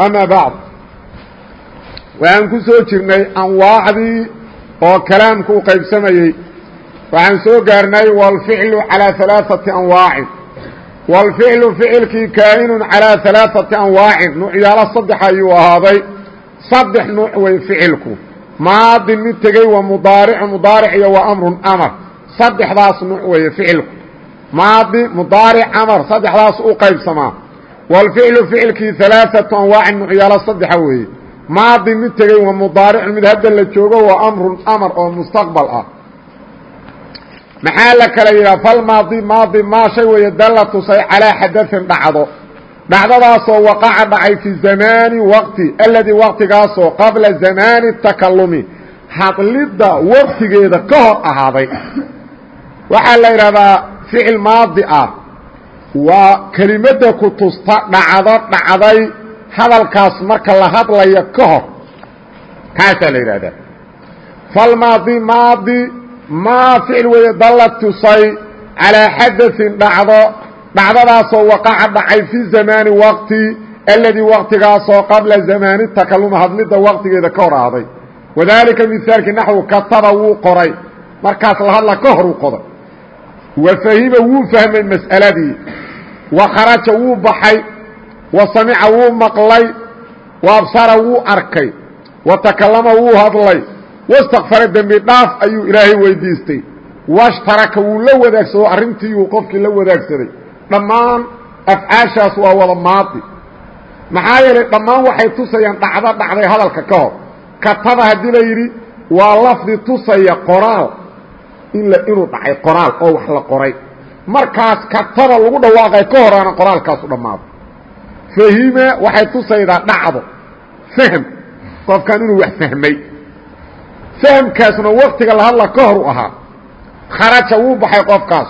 أما بعد waxaan ku soo jirnay anwaacdii oo kalaamku u qaybsamayey waxaan soo gaarnay wاlficlu calىa ثalaaثaةi anwaacin wاlficlu ficilkii kaa'inun calىa ثalaaثaةi anwaacin nuucyaalo saddex ayuu ahaaday saddex nuuc wey ficilku maadin mid tegey wa mudaaricu mudaaric iyo wa amrun amar saddexdaas nuuc weeye ficilku maadi mudaaric amar saddexdaas u qaybsamaa wاlficlu ficilkii ثalaaثaةu anwaacin nuucyaalo saddexa weeye maadi mid tegey wa mudaaricun mid hadda la joogo waa amrun amar oo mustaqbal ah maxaa la kala yidhaha falmaadi maadi maa shay weeye dalla tusay calaa xadaثin dhacdo dhacdadaasoo waqaca dhacay fi zamaani waqti aladii waqtigaasoo qabla zamaani takalumi hadlidda waqtigeeda ka hor ahaaday waxaa la yidhahdaa ficil maadi ah waa kelimadda ku tusta dhacdo dhacday hadalkaas marka la hadlayo ka hor. Kaasaa la yidhahdaa falmaadi maadi maa ficil weeye dalla tusay calaa xadaثin dhacdo. Dhacdadaasoo waqaca dhacay fi zamaani waqti aladii waqtigaasoo qabla zamaani takaluma hadlidda waqtigeeda ka hor ahday. Wadaalika mihaalkii naxwu kataba wuu qoray. Markaas la hadla ka hor uu qoday wa fahima wuu fahmay mas'aladii. Wa kharaja wuu baxay. Wa samica wuu maqlay. Wa absara wuu arkay. Wa takallama wuu hadlay. Wastakfara dembi dhaaf ayuu ilaahay weydiistay. Washtaraka wuu la wadaagsadoo arrintiiyuu qofkii la wadaagsaday. Dhammaan afcaashaas waa wada maadi. Maxaa yeelay dhammaan waxay tusayaan dhacdo dhacday hadalka ka hor. Kataba haddii la yidhi waa lafdi tusaya qoraal in inuu dhacay qoraal oo wax la qoray. Markaas kataba lagu dhawaaqay ka horaana qoraalkaasu dhammaado. Fahima waxay tusaydaa dhacdo. Fahm. Qofkan inuu wax fahmay. Fahamkaasna waktiga la hadla ka u ahaa. Kharaja wuu baxay qofkaas.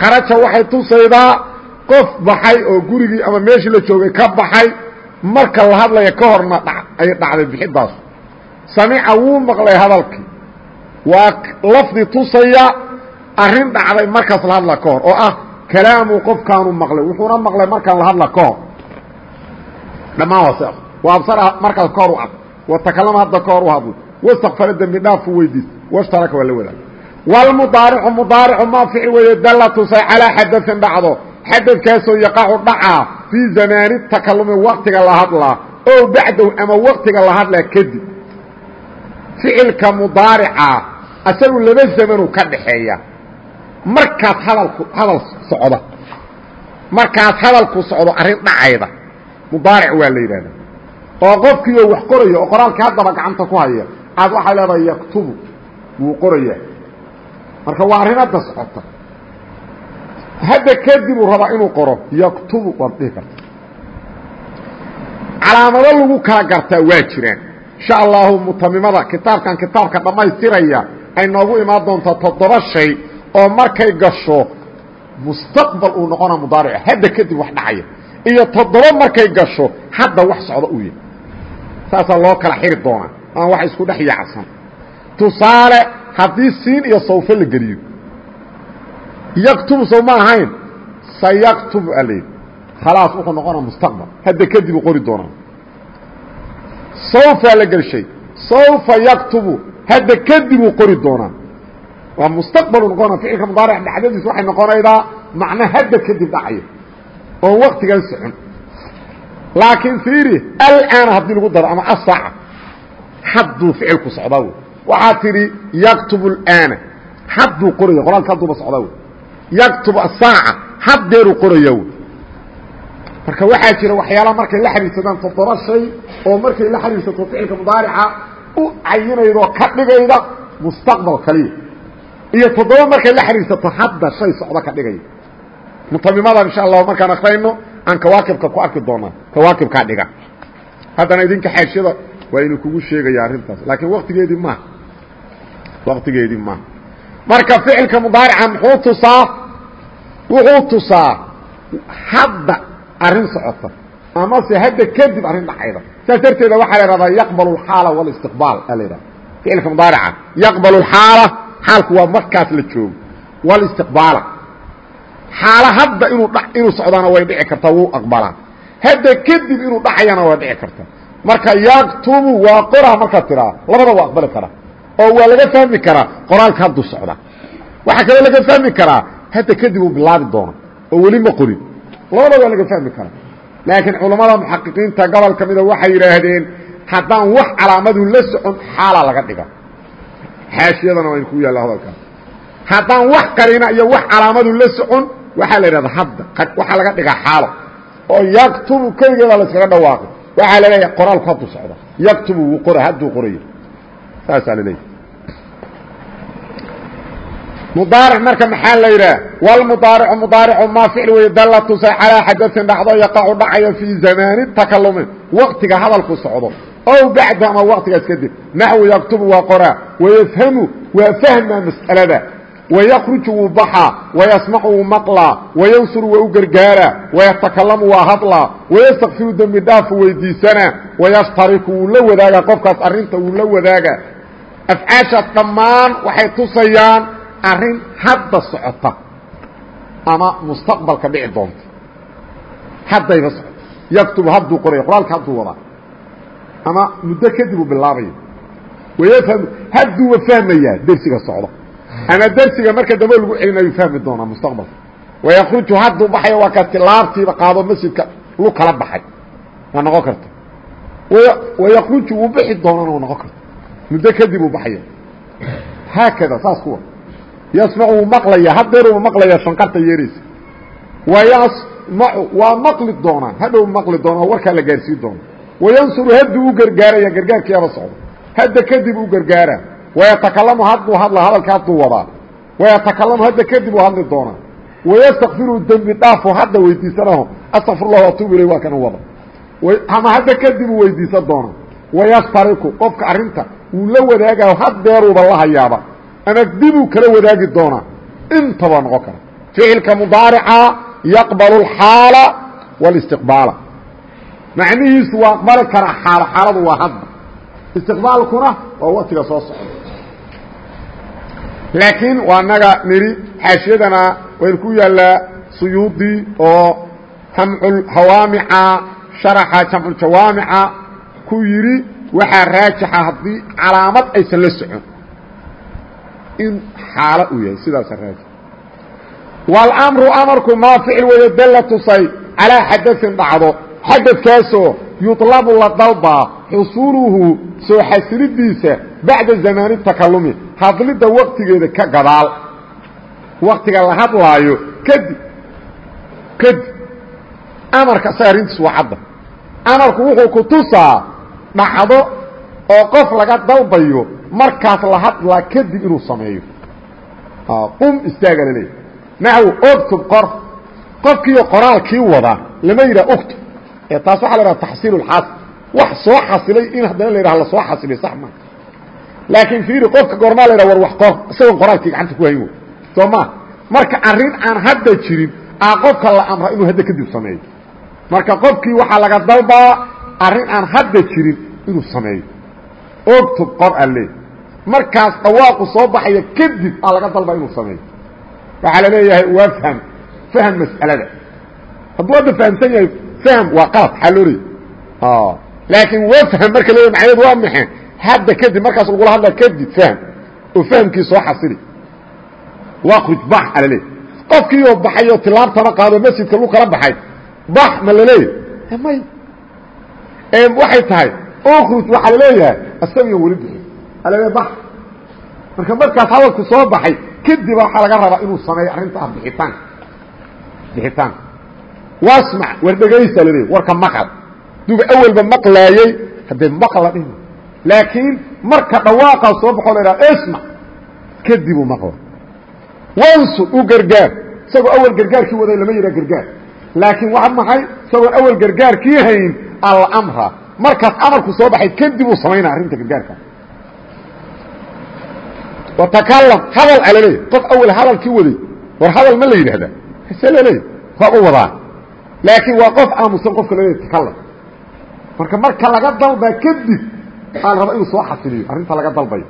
Kharaja waxay tusaydaa qof baxay oo gurigii ama meeshii la joogay ka baxay. Marka la hadlaya ka horna ay dhacday bixidaasu samica wuu maqlay hadalkii waa lafdi tusaya arrin dhacday markaas la hadla ka hor oo ah kalaamuu qofkaanu maqlay wuxuuna maqlay markaan la hadla ka hor dhammaan waa s wa absara markaas ka hor u ad wa takalama hadda ka hor u hadlo wastakfara dembi dhaafu weydiis washtaraka waa la wadaag wlmudaaricu mudaaricu maa ficil weeye dalla tusay calaa xadain dhacdo. Xadadkaasoo yaqacu dhacaa fii zamaani takalumi waktiga la hadlaa oo bacdahu ama waktiga la hadlaa kadib. Ficilka mudaarica asagu laba zamanu ka dhaxeeya markaas hadalku hadal socda markaas hadalku socdo arrin dhacayda. Mudaaric waa la yidhahda oo qofkiioo wax qoraya oo qoraalkii haddaba gacanta ku haya. Aad waxaa leedahay yaktubu. Wuu qoraya marka waa arrin hadda socota. Hadda kadib rabaa inuu qoro yaktubu waad dhihi karta calaamado lagu kala gartaa waa jiraan. Insha allahu mutamimada kitaabkan kitaabka dhammaystiraya ay noogu imaan doontaa toddoba shay oo markay gasho mustaqbal uu noqona mudaarica hadda kadib wax dhacaya. Iyo toddoba markay gasho hadda wax socda uu yahay saasaa loo kala xiri doonaa. Aan wax isku dhex yaacsan tusaale haddii siin iyo sawfe la geliyo. Yaktubu sow ma ahayn? Sayaktubu alayhi khalaas wuxuu noqonaa mustaqbal. Hadda kadib qori doonaa. Sawfaa la gelshay. Sawfa yaktubu hadda kadib uu qori doonaa. Waa mustaqbalu noqona ficilka mudaaric dhacdadiis waxay noqonaydaa macna hadda kadib dhacayo oon waktigan socon laakiin fiiri alana haddii lagu daro ama asaaca hadduu ficilku socdaa wey waxaa tidhi yaktubu اlaana hadduu qoraya qoraalka hadduuba socdaa wey yaktubu asaaca haddeeruu qoraya wey marka waxaa jira waxyaalaha markay la xidhiidsadaan toddoba shay oo markay la xidhiidsato ficilka mudaarica u cayinaydoo ka dhigayda mustaqbal kaliya. Iyo toddoba markay la xidhiidsato hadda shay socdo ka dhigaya mutamimadan insha allahu markaan akrayno aan kawaakibka ku arki doonaa. Kawaakibkaa dhiga. Haddana idinka xaashiyada waa inu kugu sheegaya arrintaas. Laakiin waktigeedii maaha waktigeedii maaha marka ficilka mudaarica muxuu tusaa? Wuxuu tusaa hadda arrin socota. Amase hadda kadib arrin dhacayda saas darteeda waxaa la ihahdaa yaqbal اxaala wاlistiqbaal a la ihahda ficilka mudaarica yaqbal اxaala xaalku waa markaas la joogo wاlistiqbaala xaalo hadda inuu inuu socdaana way dhici kartaa wuu aqbalaa hadda kadib inuu dhacayana waa dhici karta marka yaktubu waa qoraa markaad tiraa labada waa aqbali karaa oo waa laga fahmi karaa qoraalka hadduu socda waxaa kaloo laga fahmi karaa hadda kadib uu bilaabi doona oo weli ma qorin labada waa laga fahmi karaa laakiin culammada muxaqiqiinta gobol ka mida waxay yidhaahdeen haddaan wax calaamadu la socon xaalaa laga dhiga. Xaashiyadana waa ku yaalla hadalkaas haddaan wax qarina iyo wax calaamadu la socon waxaa la yidhahda hadda waxaa laga dhigaa xaalo. Oo yaktubu keligeeda la iskaga dhawaaqay waxaa la leeyahay qoraalku hadduu socda. Yaktubu wuu qora hadduu qorayo saasaa la leeyahay mudaaric marka maxaa la yidhaah wlmudaaricu mudaaricu maa ficil weeye dalla tusay calaa xadain dhacdo yaqacu dhacayo fii zamaani takalumi waqtiga hadalku socdo ow bacda ama waqtigaas kadib naxwu yaktubu waa qoraa wayafhamu waa fahmaa mas'alada wayakruju wuu baxaa wayasmacu wuu maqlaa wayansuru waa u gargaaraa wayatakalamu waa hadlaa wayastakfiru dembi dhaafu weydiisanaa wayashtariku wuu la wadaagaa qofkaas arrinta wuu la wadaagaa afcaashaas dhammaan waxay tusayaan arrin hadda socota ama mustaqbalka dhici doonta. Haddayba socoto yaktubu hadduu qoraya qoraalka hadduu wadaa. Ama muddo kadib uu bilaabaya wayafhamu hadduuba fahmayaa dersiga socda ama dersiga marka dambe lagu celinayu fahmi doonaa mustaqbalka. Wayakruju hadduu baxaya waa ka tilaabtiiba qaado masjidka lu kala baxay. Waa noqon karta wayakruju wuu bixi doonana waa noqon karta muddo kadib uu baxaya haakada saas kuwa yasmacu wuu maqlaya hadeeruba maqlaya shanqarta yeeraysa wayasmacu waa maqli doonaa hadhow maqli doona warkaa la gaarsiin doona wayansuru hadduu u gargaaraya gargaarkiiaba socdo. Hadda kadib u gargaara. Wayatakalamu hadduu hadla hadalka hadduu wadaa wayatakalamu hadda kadib uu hadli doonaa wayastakfiru dembi dhaafo hadda weydiisanaho astaqfirullah atuubu ilay waa kana wada. Ama hadda kadib uu weydiisan doonaa wayastariku qofka arrinta wuu la wadaagayo hadeeruuba la ama dibuu kala wadaagi doonaa intaba noqon kara. Ficilka mudaarica yaqbal اxaala wاlistiqbaala macnihiisu waa aqbali karaa xaalo xaaladu waa hadda. Istiqbaalkuna waa waktiga soo socda. Laakiin waa naga nidhi xaashiyadana waynu ku yaallaa suyuudi oo jamculhawaamica sharaxa jamculjawaamica ku yidhi waxaa raajixa haddii calaamad aysan la socon in xaalo uu yahay sidaasa raaji wاlmru amarku maa ficil weeye dalla tusay calaa xadain dhacdo. Xadadkaasoo yuطlabu la dalbaa xusuuluhu soo xasilidiisa bacda zamaani takalumi hadlidda waktigeeda ka gadaal. Waktiga la hadlaayo kadib kadib amarka isaga arrintiis waa cadda. Amarku wuxuu ku tusaa dhacdo oo qof laga dalbayo markaas la hadlaa kadib inuu sameeyo. Qum istaaga la leeyahy naxw oktub qor. Qofkiiyo qoraalkii wada lama yidhaha oktub ee taas waxa la yhaha taxsiil اlxaasil wax soo xasilay in haddana la yidhaha la soo xasilay sax maa laakiin fiiri qofka goormaa la yidhaha war wax qor isagoon qoraalkii gacanta ku hayn wey soo ma marka arrin aan hadda jirin aa qofka la amra inuu hadda kadib sameeyo. Marka qofkii waxaa laga dalbaa arrin aan hadda jirin inuu sameeyo oktub qor alle markaas dhawaaqu soo baxaya kadib aa laga dalba inuu sameeyo. Waxaa la leeyahay wafham fahm mas'alada. Hadduu hadda fahamsan yahay fahm waa qalad leeyay laakiin wafham marka leeyahy macnaheed waa maxe hadda kadib markaas lagula hadla kadib fahm oo fahamkii soo xasili. Waqruj bax aa la leeyahy qofkiioo baxay oo tilaabtana qaado masjidka lu kala baxay bax ma la leeyahy may waxay tahay ukruj waxaa la leeyahay isagiyo weli bixi. Alale bax. Marka markaas hadalku soo baxay kadib waxaa laga rabaa inuu sameeyo arrintaa bixitaanka bixitaanka wasmac war dhegaysa laleeyahy warka maqal. Duba awelba maqlaayey haddee maqla dhihi. Laakiin marka dhawaaqaa soo baxoo la idhaha ismac kadibuu maqla wansur u gargaar. Isagoo awel gargaarkii waday lama yidhaha gargaar. Laakiin waa maxay? Isagoon awel gargaarkii hayn almra markaas amarku soo baxay kadib uu samaynaa arrinta gargaarka. Watakalam hadal alaleeya qof awel hadalkii waday war hadal ma la yidhahdaa hase laleeya waa u wadaa. Laakiin waa qof aamusan qofka laleeya takalam marka marka laga dalbaa kadib aa raba inuu soo xasiliyo arrinta laga dalbayo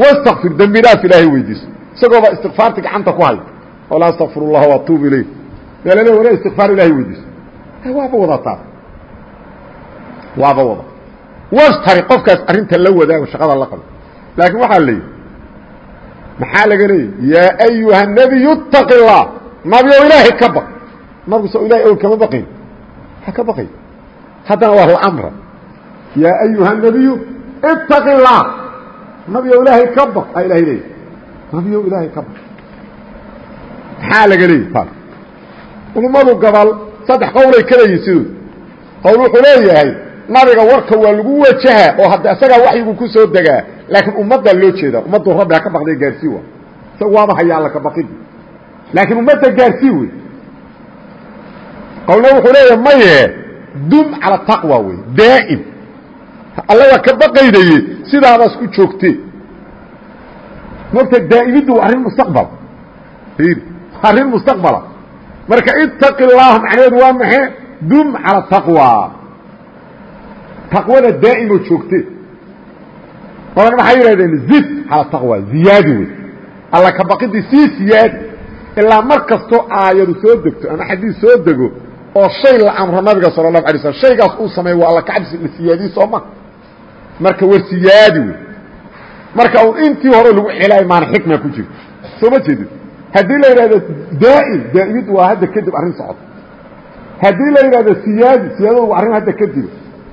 wastakfir dembi dhaaf ilaahay weydiiso. Isagooba istikfaarti gacanta ku hay wala astakfir اllah waatuub ilayh. Meelale wala istikfaar ilahay weydiiso. Waaba wadataa waaba wada wastari qofkaas arrinta la wadaago shaqada la qabo laakiin waxaa la yidhi maxaa laga leeyay yaa ayuha nebiy اtaqi اllah nabiow ilaahay ka baq nabigu so ilahay owl kama baqayn ha ka baqay haddana waa lamra yaa ayuha nebiyu itaqi اllah nabiyow ilaahay ka baq aa ilahay leeyahy nabiyow ilaahay ka baq maxaa laga leeyahy taas culummadu gobol saddex qowlay ka leeyihin siduu qowl wuxuu leeyahay nabiga warka waa lagu wajahaa oo hadda isagaa waxyigu ku soo degaa laakiin ummaddaa loo jeedaa ummaddu rabbi ka baqday gaarsii wa. Isaga waaba haya alla ka baqidi laakiin ummadda gaarsii wey qowlna maye dum cala taqwa wey daa'im. Alla ka baqaydaye sidaadaas ku joogte. Mogta daa'imiddu waa arrin mustaqbal. Arrin mustaqbala. Marka itaqi macnaheedu waa maxe dum cala taqwa taqwada daa'imo joogte. Odan maxay yidhahdeen? Zid. Cala taqwa. Ziyaadi wey alla ka baqidii sii siyaadi ilaa mar kastoo aayadu soo degto ama xadiis soo dego oo shay la amro nabiga sala اlahu alay slm shaygaas uu sameeyo waa alla kacabsi la siyaadiye soo ma. Marka warsiyaadi wey marka un intii hore lagu celaayo maana xikma ku jirto soo ma jeedid haddii la yidhahdo daa'im daa'imiddu waa hadda kadib arrin socota. Haddii la yidhahdo siyaadi siyaadadu waa arrin hadda kadib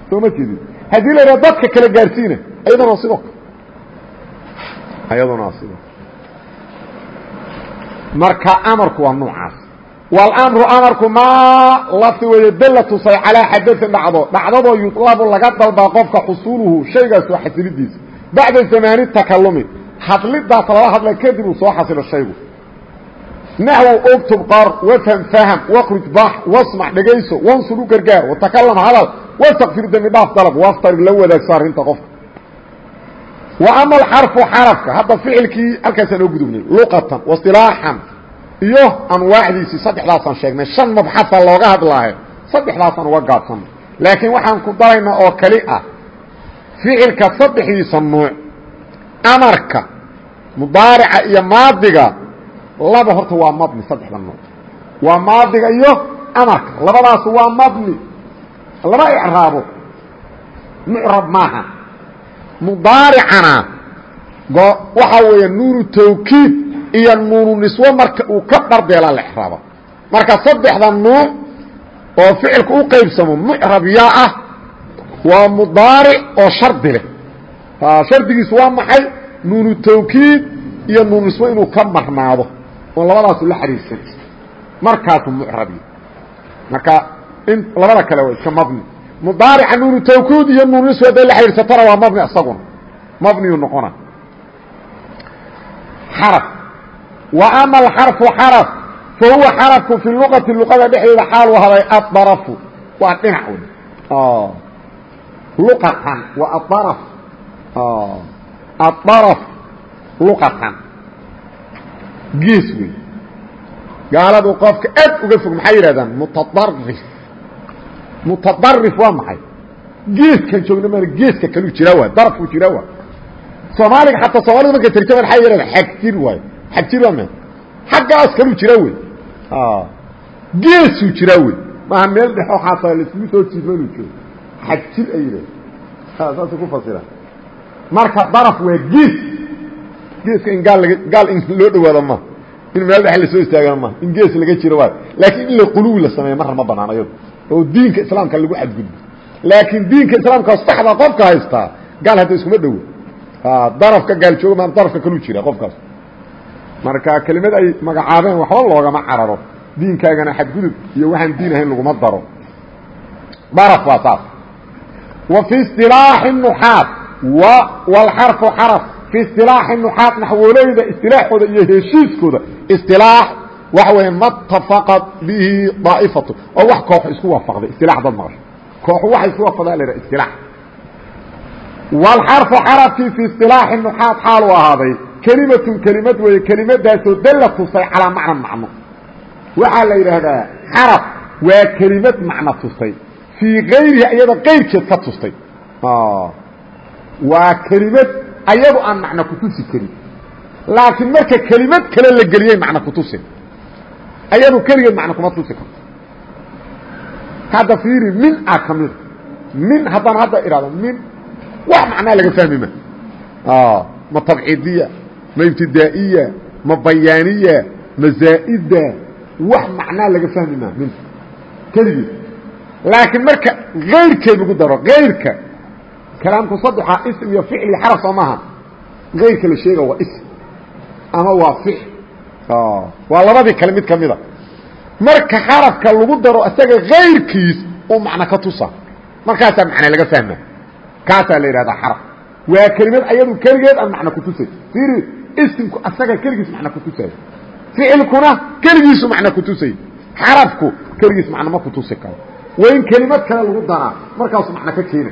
soo ma jeedid haddii la yidhahdo dadka kala gaarsiina ayadana sidoo ayaduna waa sidoo marka amarku waa noocaas. Wاlmru amarku maa lafdi weeye dalla tusay calىa xadain dhacdo. Dhacdadoo yulabu laga dalbaa qofka xusuuluhu shaygaas waa xasilidiisa bacda zamaani takalumi hadlidaas lala hadla kadib uu soo xasilo shaygu naxw ogtub qor wafham fahm waqruj bax wasmac dhegayso wansur u gargaar watakalam hadal wastakfir dembi dhaaf dalab waftari la wadaagso arrinta qofka wa ama alxarfu xarafka hadda ficilkii halkaasaan oo gudubnay luqatan wasilaaxan iyo anwaacdiisii saddexdaasaan sheegnay shan mabxasa looga hadlaayo saddexdaasaan uga gaabsanay laakiin waxaan ku daraynaa oo keli ah ficilka saddexdiisa nuuc amarka mudaarica iyo maadiga laba horta waa mabni saddexda nuuc waa maadiga iyo amarka. Labadaas waa mabni. Lama icraabo mucrab maaha. Mudaaricana waxaa weeye nuunu tawkiid iyo nuunu niswo marka uu ka dharbeelaa la exraaba marka saddexda nuuc oo ficilka u qaybsamo mucrab yaa ah waa mudaaric oo shardi leh. Shardigiisu waa maxay? Nuunu tawkiid iyo nuunu niswo inuu ka marnaado oo labadaas la xariirsan markaasu mcrabi marka labada kale waa mabni. Mudaarica nuunu tawkuud iyo nuunu iswada la xiriirsatana waa mabni isaguna mabniyu noqona. Xaraf. Wa ama alxarfu xaraf fa huwa xarafku fi luqati luqada dhexdeeda xaalu haday aarafu waa dhinac wey luqatan waa aaraf aaraf luqatan gees wey gaaladu qofka aad uga fog maxay yidhahdaan? Mutadarif mutadarif waa maxay? Geeskan joogna maan geeska kaluu jira waay darafku jira waay. Soomaaliga xataa soomaalida marka tarjama maxay yidhahdaa xagjir waayo xagjir waa me xaggaas kaluu jira wey geesuu jira wey maaha meel dhexo xataa laiskugu soo jiidmo inuu joogo xagjir ay yidhahda saasay ku fasira marka daraf waa gees geeska in gaal in loo dhawaado ma. In meel dhexe la soo istaagana ma. In gees laga jiro waay laakiin in la quluwi la sameeyo marna ma banaan ayado oo diinka islaamka lagu xadgudbo laakiin diinka islaamka saxda qofka haystaa gaal hadda iskuma dhowo. Darafka gaal jooga maa darafka kaluu jira qofkaas. Marka kelimad ay magacaabeen waxba loogama cararo. Diinkaagana xadgudub iyo waxaan diin ahayn laguma daro. Daraf waa saas wa fi isilaaxi nuxaat wlxarfu xaraf fi isilaaxi nuxaat naxwoleyda istilaaxooda iyo heshiiskooda isilaax waxa weya matafaqat bihi daa'ifatu oo wax kooxu isku waafaqday isilaax dad maqasho kooxu waxay isku waafaqdaa la yidhaha isilaax wاlxarfu xarafkii fi isilaaxi nuxaad xaalu ahaaday kelimatun kelimad weeye kelimadaasoo dalla tusay calaa macnan macno waxaa la yidhaahdaa xaraf waa kelimad macno tusay fii kayrihi iyada kayrkeed ka tustay waa kelimad ayadu aan macno kutusi karin. Laakiin marka kelimad kale la geliyey macno kutusi ayadu keligeed macno kuma tusi karto. Hadda fiiri min a ka mida min haddaan hadda ihahdo min. Wax macnaa laga fahmi ma. Ma tabciidiya ma ibtidaa'iya ma bayaaniya ma zaa'ida. Wax macnaa laga fahmi maa min. Keligeed. Laakiin marka kayrkeed lagu daro kayrka kalaamku saddexa ism iyo ficl iyo xaraf soo maaha. Kayrka la sheega waa ism ama waa ficl waa labadii kale mid ka mida marka xarafka lagu daro isaga kayrkiis uu macno ka tusa. Markaasaa macne laga fahma. Kaasaa la yidhahdaa xaraf. Waa kelimad ayadu keligeed aan macno kutusay fiiri isimku asaga keligiis macno kutusay ficilkuna keligiisu macno kutusay xarafku keligiis macno ma kutusi karo. Waa in kelimad kale lagu daraa. Markaasu macno ka keena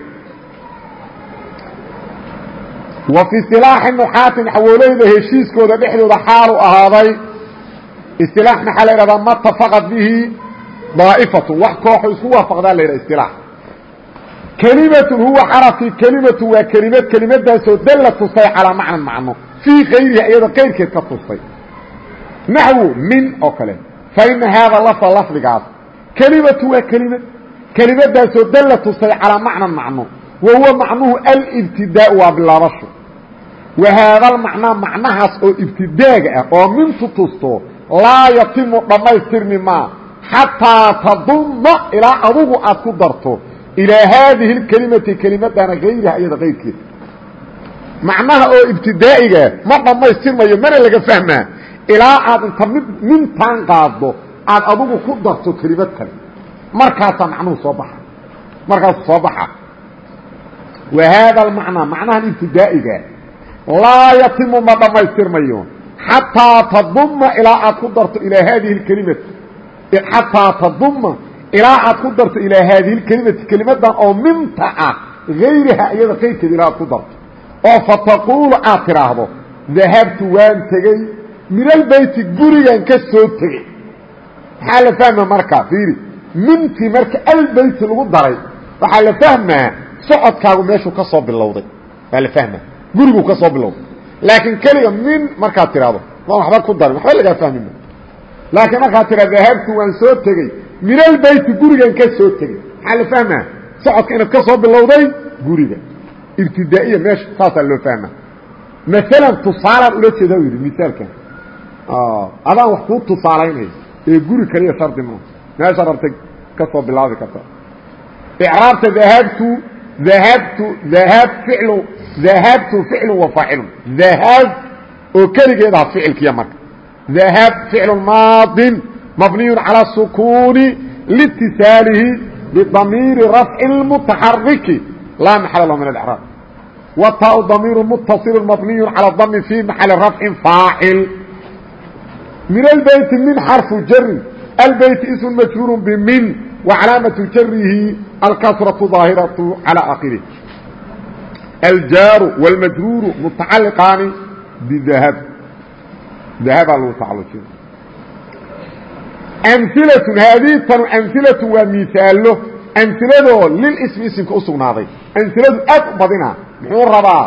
wa fi isilaaxi nuxaatin xawoolayda heshiiskooda dhexdooda xaalu ahaaday. Isilaax maxaa la yidhahdaa ma tafaqad bihi daa'ifatu. Wax kooxu isku waafaqdaa la yidhaha isilaax. Kelimatun huwa xarafkii kelimatu waa kelimad. Kelimadaasoo dalla tusay calaa macnan macno. Fii kayriha iyadoo kayrkeed ka tusay. Naxwu min oo kale. Fa ina haada lafda lafdigaas. Kelimatu waa kelimad. Kelimadaasoo dalla tusay calaa macnan macno. Wa huwa macnuhu alibtidaau waa bilaabasho wa haada macnaa macnahaas oo ibtidaaga ah oo mintu tusto laa yatimu dhammaystirmi maa xataa tadumma ilaa adugu aad ku darto ilaa haadihi اkelimati kelimadana hayriha iyada kayrkeeda macnaha oo ibtidaa'iga ma dhammaystirmayo mana laga fahmaa ilaa aad inta mid mintaan qaaddo aad adugu ku darto kelimad kale. Markaasaa macnuhu soo baxa. Markaasu soo baxa. Wa haada almacnaa macnahan ibtidaa'iga laa yatimu ma dhammaystirmayo. Xataa taduma ilaa aad ku darto ilaa haadihi اkelimati xataa taduma ilaa aad ku darto ilaa haadihi اkelimati kelimadan oo minta ah hayriha iyada kayrkeeda ilaa aad ku darto. Oo fataquulu aad tidhaahdo dahabtu waan tegey min albeyti gurigan ka soo tegey. Maxaa la fahmaa marka fiiri mintii marka albeyti lagu daray waxaa la fahmaa socodkaagu meeshuu ka soo bilowday. Waa la fahmaa guriguu ka soo bilowday laakiin keliga min markaad tidhaahdo ma waxba ku darin waxba lagaa fahmi ma laakiin markaad tidhahdo dahabtu waan soo tegey. Min gurigan ka soo tegey. Maxaa la fahmaa? Socodka inaad ka soo bilowday guriga. Ibtidaa'iya meesha saasaa loo fahmaa. Maalan tusaalaan ula jeeda yidhi misaalkan adaan wax kuu tusaalaynaya ee guri kaliya shardi maa meesha rabtay ka soo bilaabi karta icraabta dahabtu dahabtu dahab ficlu dahabtu ficlu wa faacilun dahab oo keligeed ah ficilkiya marka dahab ficlu maadin mabniyu calى sukuuni liitisaalihi bidamiiri rafci mutaxariki laa maxala lahu min اlcraab wtaa damiiru mutasilu mabniyu calى dami fi maxali rafcin faacil min albeyti min xarfu jari albeyti ism majruur bmin وcalaamaة jarihi alkasraةu ظaahiraة calى akhirih aljaaru wاlmajruuru mutacaliqaani bidahab dahabaa lagu tacalujina amhilaة haadihi tanu amhilaةu waa miisaalo amhiladoo lilismi isimka u sugnaaday amhiladu aad u badina muxuu rabaa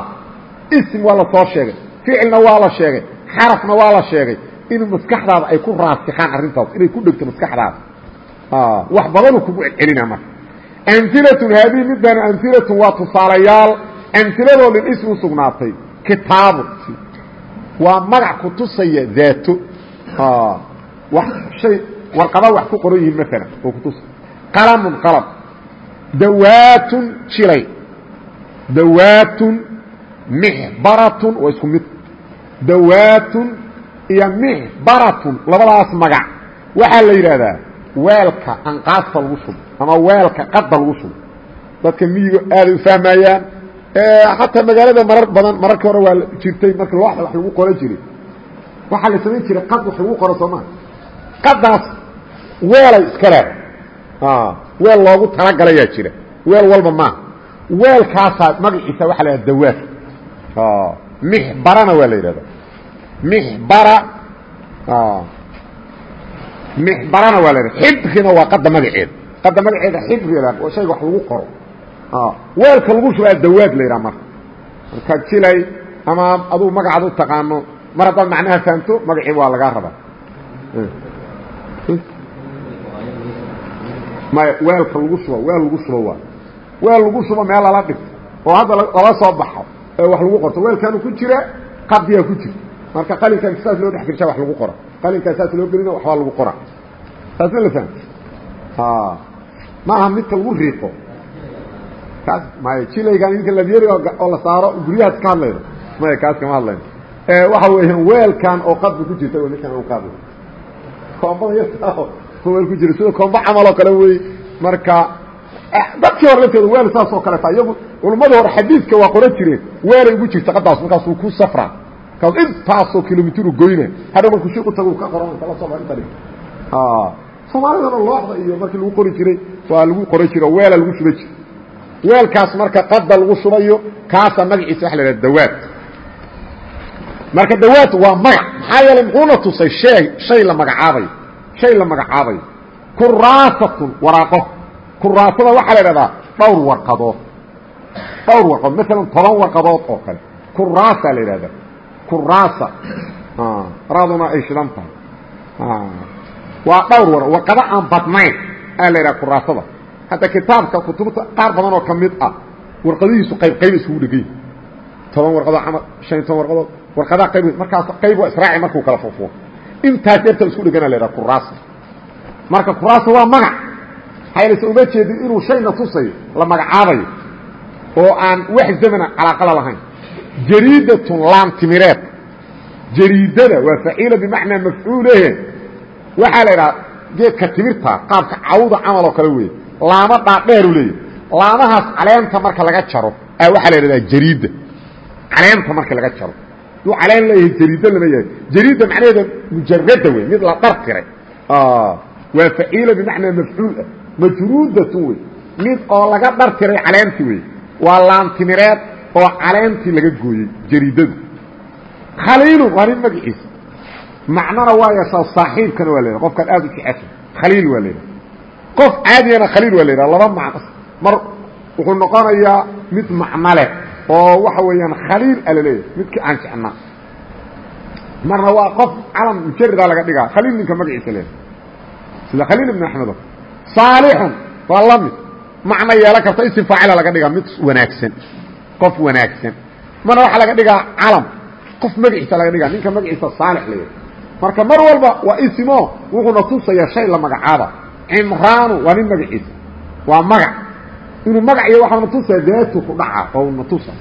ism waa la soo sheegay ficilna waa la sheegay xarafna waa la sheegay inuu maskaxdaada ay ku raasikaan arrintaas inay ku dhegto maskaxdaada wax badanu kugu celcelina marka. Amhilatun haadihi middaanu amhilatun waa tusaalayaal. Amhiladoo lilismi u sugnaatay. Kitaabu waa magac ku tusaya daato wax shay warqada wax ku qoran yihiin maalan oo kutusa qalamun qalab. Dawaatun jilay dawaatun mixbaratun waa isku mid. Dawaatun iyo mixbaratun labadaas magac. Waxaa la yidhaahdaa weelka anqaasta lagu shubo ama weelka qadda lagu shubo dadka miyiga aaday u fahmayaan. Xataa magaalada marar badan mararkii hore waa jirtay marka looxda wax lagu qoran jiray. Waxaa la samayn jiray qad wax lagu qoro soomaa qadaas weelay iska leeda weel loogu talagalayaa jira. Weel walba maaha weelkaasaa magaciisa waxa la yidhahda dawaad mixbarana waa la yidhahda mixbara mixbarana waa la xibrina waa qada magaceeda qada magaceeda xibri oo shayga wax lagu qoro. Weelka lagu shubaa dawaad la yidhaha marka. Marka jilay ama aduu magacaad u taqaano mar haddaad macnaha fahamto magacii waa lagaa rabaa. Maya weelka lagu shubo weel lagu shubo waa. Weel lagu shubo meel lala dhigto oo hadda lala soo baxo ee wax lagu qorto weelkaanu ku jira qadiyaa ku jira. Marka qalinkan saas loo dhex gersha wax lagu qora qalinkaa saas loo gelina waxbaa lagu qora. Taas ma la fahmta ma aha midka lagu riiqo kaas maya jilaygan inka labyeri oo la saaro guryahaas ka hadlayno maya kaas kama hadlayno waxa weeyaan weelkan oo qadba ku jirta ninkan u qaadla koombada yarta weel ku jira sida koomba camaloo kale wey marka dadkii hore lafteeda weel saas oo kaleeta iyagu culummadii hore xadiidka waa qoran jireen. Weelay ugu jirta qadaas markaasuu ku safraa intaasoo kilomitru goyna hadhow markuu shi u tago ka qoran kala soo inta dhig soomaalidana looxda iyo markii lagu qori jiray waa lagu qoran jiro weela lagu shuba jira weelkaas marka qada lagu shubayo kaasa magaciisa waxa la dawaad. Marka dawaad waa magac maxaa yeelay muxuuna tusay shee shay la magacaabayo shay la magacaabayo kuraasatun waraaqo. Kuraasada waxaa la idhahdaa dhowr warqadood. Dhowr warqadood maalan toban warqadood oo kale. Kuraasaa la idhahdaa kuraasa. Raaduna ay shidan tahay. Waa dhowr war warqado aan badnayn aa la idhaha kuraasada. Hadda kitaabka kutubta qaar badan oo ka mid ah warqadihiisu qayb qayb isugu dhegay. Toban warqadood camal iyo toban warqadood warqadaha qayb markaas qayb waa israaci markuu kala furfuo intaas yarta isku dhegana la idhaha kuraasa. Marka kuraasa waa magac. Haylaysa uma jeedin inuu shayna tusayo la magacaabayo oo aan wax zamana calaaqala lahayn jariidatun laamtimireed jariidada waa faciila bimacnaa mafcuulehe waxaa la idhaha geedka timirta qaabka cawda camal oo kale weeye. Laamo dhaadheeru leeyahy laamahaas caleenta marka laga jaro a waxaa la idhahdaa jariida caleenta marka laga jaro. Duu caleen leeyahay jariida lama yahay jariida macnaheeda mujarada wey mid la dhartiray waa faciila bimacnaa mafcuul ah. Majruudatun wey mid oo laga dhartiray caleentii wey waa laantimireed oo caleentii laga gooyey jariidadu. Khaliilun waa nin magaciisa. Macnona waa yeeshaa saaxiibkana waa yidhaha qofkaan aad u jecesha khaliil waa yidhaha qof caadiyana khaliil waa la yidhaha laba macno. Mar wuxuu noqonayaa mid macno leh oo waxa weeyaan khaliil ala leeyahay midkii aan jecnaa. Marna waa qof calam mujarida laga dhigaa. Khaliil ninka magaciisa leeyahay. Sida khaliil ibn axmedo saalixun waa la mid. Macno yeelan karta isim faacila laga dhigaa mid wanaagsan qof wanaagsan. Marna waxaa laga dhigaa calam. Qof magaciisa laga dhigaa ninka magaciisa saalix leeyahay marka mar walba waa isimo wuxuuna tusayaa shay la magacaaba. Cimraanu waa nin magaciisa. Waa magac. Inuu magac iyo waxaana tusaa daatu ku dhaca oo na tusa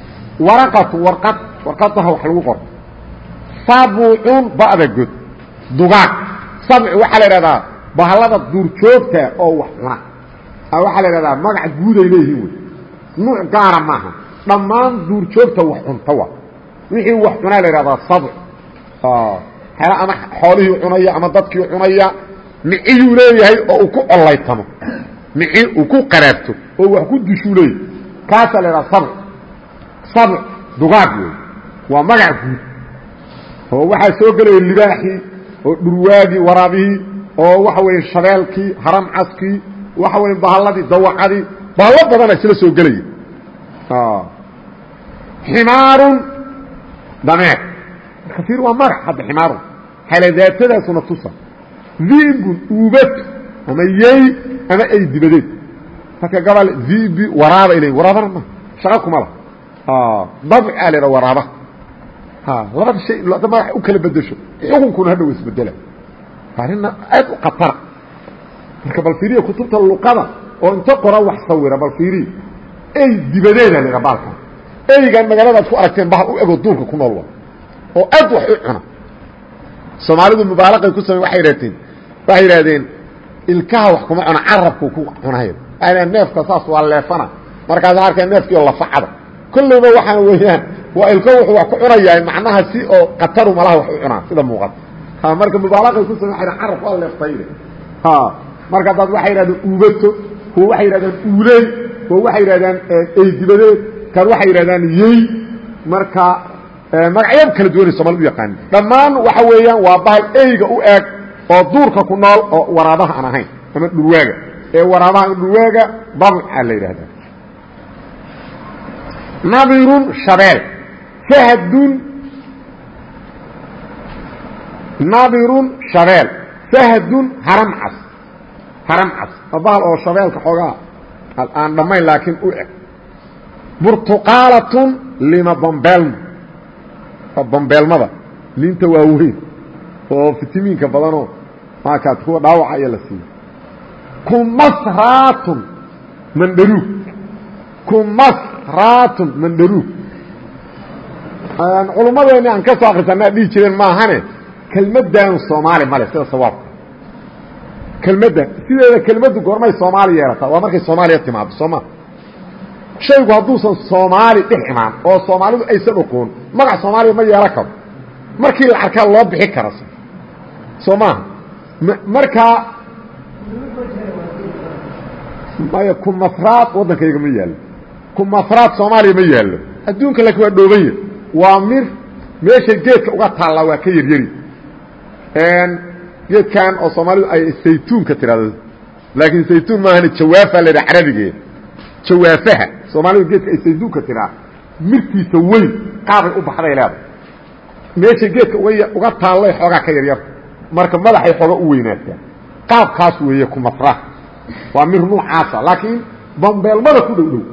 waraqatu warqad warqadaha wax lagu qoro sabucun ba'da god. Dugaag. Sabci waxaa la idhahdaa bahallada duurjoogta oo wax cuna waxaa la idhahdaa magac guuday leeyihiin wey. Nuuc gaara maaha dhammaan duurjoogta wax cunta wa. Wixii wax cunaa la idhahdaa sabc ama xoolihii cunaya ama dadkii cunaya miciyuu leeyahay oo uu ku collaytamo mici uu ku qaraabto oo wax ku dishuu leeyahay kaasaa la idhaha sabc sabc dugaag wey waa magac guud. Oo waxaa soo gelaya libaaxii oo dhurwaagii waraabihii oo waxa weeye shabeelkii haramcaskii waxa weeye bahalladii dawacadii bahallo badana isla soo gelaya ximaarun. Dameer kaiir waa magac hadda ximaarun. Xaladaatadaasuna tusa. Diibun uubatu ama yey ama ay dibadeed. Marka gabal diibi waraaba ilay waraabana ma shaqa kuma lah dabc aa la waraaba. Labada shay hadda magax u kala bedesho xukunkuna hadhow isbedela arina aad u khatara. Marka bal fiiriya kutubta luqada oo inta qora wax sawira bal fiiriya ey dibadeeda la baalkan eygan magaaladaad ku aragteen bahal u ego duurka ku nool oo aad wax u cuna. Soomaalidu mubaalaqay ku samey waay idhahdeen waxay yidhahdeen ilkaha wax kuma cuna carabku ku cunay waay neefka saas waa leefana. Markaasa arkay neefkii oo lafacada. Kollayba waxaa weeyaan waa ilko wuxuu wax ku cunayaa macnaha si oo kataru malaha wax u cunaa sida muuqata. Marka mubaalaqay ku same waa carab waa leeftayde marka dad waxay yidhahdeen uubato kuwa waxay yidhahdaan uuley kuwa waxay yidhahdaan eydibadeed kan waxay yidhahdaan yey marka magacyaab kala duwanay soomaalida u yaqaanin dhammaan waxa weeyaan waa bahal eyga u eeg oo duurka ku nool oo waraabaha aan ahayn ama dhurwaaga ee waraabaha dhurwaaga babca la yidhahdaa nadirun shabeel fahdun nadirun shabeel fahdun haram cas. Haram cas. Waa bahal oo shabeelka xoogaa aan dhammayn laakiin u eg burtuqaalatun lima bambeelma bambeelmada liinta waaweyn oo fitamiinka badanoo maakaas kuwa dhaawaca ayaa la siiya kumasraatun mandharuug. Kumasraatun mandharuug. Culummadeeni aan ka soo akrisanaa dhihi jireen maahane kelmaddaanu soomaali male sida sawaabka kelmaddan sideeda kelmaddu goormay soomaali yeelataa waa markay soomaaliya timaado sooma shaygu hadduusan soomaali dhex imaan oo soomaalidu aysan oqoon magac soomaaliya ma yeelan karo. Markii la arkaa loo bixi kara soo maaha markaa maya kumasraad waddankayga ma yaallo kumasraad soomaaliya ma yaallo adduunka laakiin waa dhoobanya waa mir meeshay geedka uga taallaa waa ka yaryari. Geedkan oo soomaalidu ay saytuunka tidhahdo laakiin saytuun maahane jawaafa la yidhaha carabigeed jawaafaha soomaalidu geedka ay saytuunka tidhaa mirtiisa weyn qaabay u baxday leedahay. Meeshay geedka uga taallay xoogaa ka yaryar. Marka madaxay xooga u weynaataa qaabkaas weeye kumasra waa mir nuucaasa laakiin bambeelmada ku dhow dhow.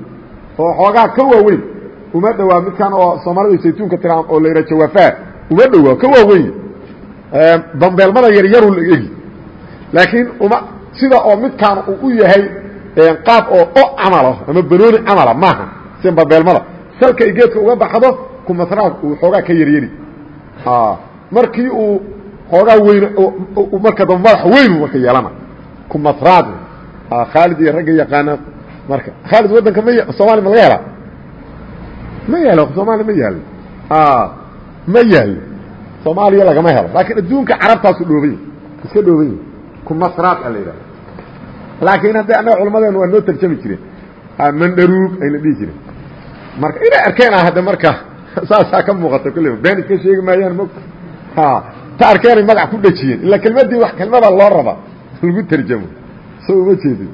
Oo xoogaa ka waaweyn. Uma dhowaa midkan oo soomaalida saytuunka tiraa oo la yidhaha jawaafaha uma dhowaa ka waaweyn. Bambeelmada yaryaru la egi laakiin uma sida oo midkaan uu u yahay qaab oo o camalo ama banooni camala maaha si bambeelmada salka ay geedka uga baxdo kumasraad uu xoogaa ka yaryari. Markii uu xoogaa weyn marka dambe madax weynu marka yeelana. Kumasraad khaalid iyo ragga yaqaana marka. Khaalid waddanka ma soomaaliya ma laga helaa ma yaalo soomaaliya ma yaalo ma yaalo soomaaliya lagama helo. Laakiin adduunka carabtaasu dhoobanya iska dhoobanya kumasraad a la yidhaha laakiin hadda annaga culamadeenu waa noo tarjami jireen mandharuug ayna dhihi jireen marka inay arkeen ah hadda marka saasaa ka muuqata kulleyba been iska sheegi maayaan mog ta arkeenay magac ku dhejiyeen ila kelmaddii wax kelmada loo raba lagu tarjamo. Soo uma jeedin.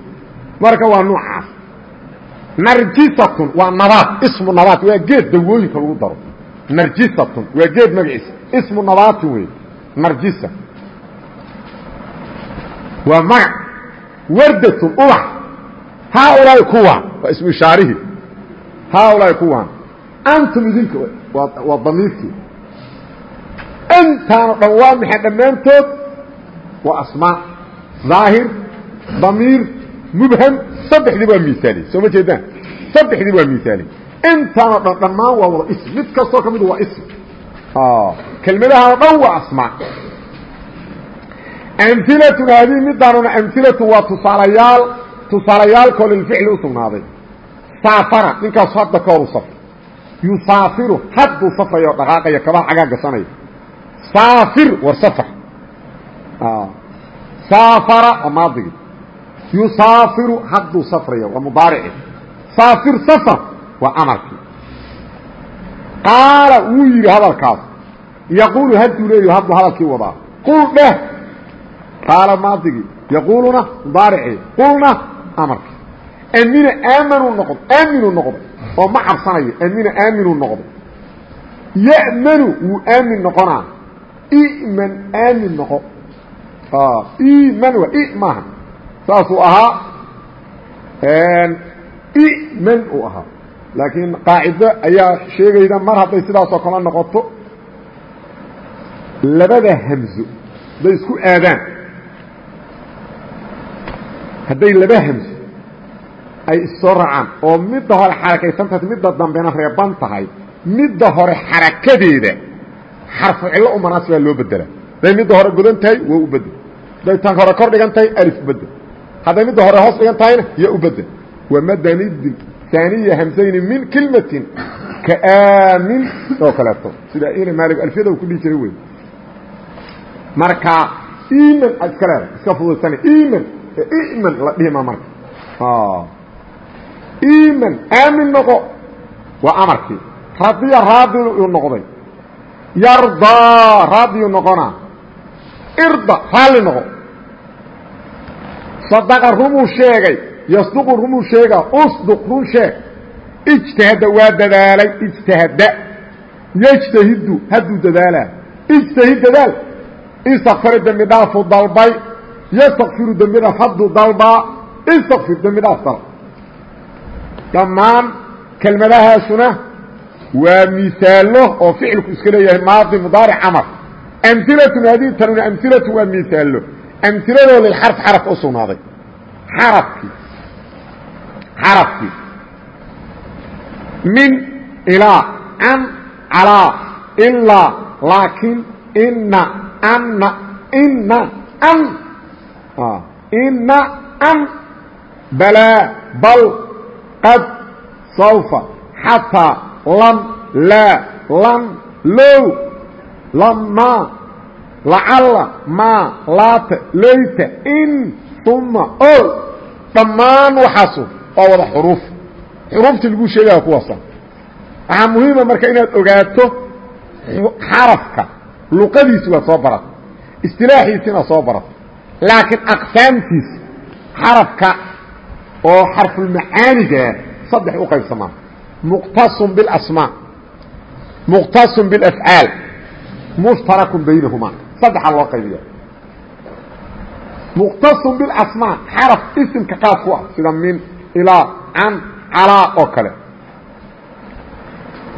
Marka waa nuucaas narjisatun waa nabaad ismu nabaat waa geed dawooyinka lagu daro. Narjisatun waa geed magaciisa. Ismu nabaatin wey narjisa. Waa magac wardatun ubax haaulaai kuwaan waa ismu ishaarihii haaulaai kuwaan antum idinka waa damiirkii intaano dhan waa maxay dhammaantood waa asmaa. Daahir damiir mubham saddexdii waa miaaliye soo ma jeedaan? Saddexdii waa miaaliye intaanoo dhan dhammaan waa wada ism. Mid kastoo ka mid waa ism. Kelmadahaoo dhan waa asmaa amhilatun haadihi midaanuna amhilatu waa tusaalayaal tusaalayaalkoo lilficli u sugnaaday. Saafara ninkaasu hadda ka hor u safray. Yusaafiru hadduu safrayo dhaqaaqaya kabaha cagaa gashanaya saafir war safar. Saafara waa maadigii yusaafiru hadduu safrayo waa mudaarici saafir safar waa amarkii qaala wuu yidhi hadalkaas. Yaquulu hadduu leeyaho hadduu hadalkii wadaa. Qul dheh qaala maadigii yaquuluna mudaaricii qulna amarkii amina aamanuu noqdo aaminuu noqdo oo ma cabsanayo amina aaminuu noqdo ya'manu wuu aamin noqonaa iman aamin noqo iman wa i maaha saasuu ahaa iman uu ahaa laakiin qaacido ayaa sheegayda mar hadday sidaasoo kale noqoto labada hamzo hadday isku aadaan hadday laba hamzo ay issoo raacaan oo midda hore xarakaysan tahay midda dambena reeban tahay midda hore xarakadeeda xarfu cillo u manaasibaa loo bedela hadday midda hore godan tahay waa u bedel hadday tan hore kor dhigan tahay alif u bedel hadday midda hore hoos dhigan tahayna ya u bedel wamadnidin ثaaniya hamsayni min kilmatin kaamin oo kaleeto. Sida ina maali alfiyada ku dhihi jiray wey marka iman ad iska leeda iska fududsana iman iman la dhihima marka iman aamin noqo waa amarkii radiya raadi uu noqday yardaa raadiyu noqonaa irda raalli noqo sadaqa rumuu sheegay. Yasduqu rumuu sheegaa usduq run sheeg. Ijtahada waa dadaalay ijtahada. Yjtahidu hadduu dadaalaa ijtahid dadaal istakfir dembi dhaafu dalbay ystakfiru dembi dhaaf hadduu dalbaa istakfir dembi dhaaf dalb dhammaan kelmadahaasuna waa miaalo oo ficilku iska leeyahay maadi mudaaric camar amhilatun haadihi tanuna amhilatu waa miaalo amhiladoo lilxarf xaraf u sugnaaday xarafkii xarafkii min ilaa can calaa ilaa laakin ina anna ina an ina an balaa bal qad sawfa xataa lam laa lan low lamaa lacalla maa laata layta in uma o dhammaan waxaasu waa wada xuruuf. Xuruuftii lagu sheegaya kuwaasa. Waxaa muhiima marka inaad ogaato xarafka luqadiisi waa soo barata istilaaxiisina soo barata laakiin aqsaamtiisa xarafka oo xarfulmacaanigaa saddex u qaybsamaa. Muqtasun biاlasmaa muqtasun biاlafcaal mushtarakun baynahumaa saddexaa loo qaybiya muqtasun bilasmaa xaraf isimka qaas ku ah sida min ilaa can calaa oo kale.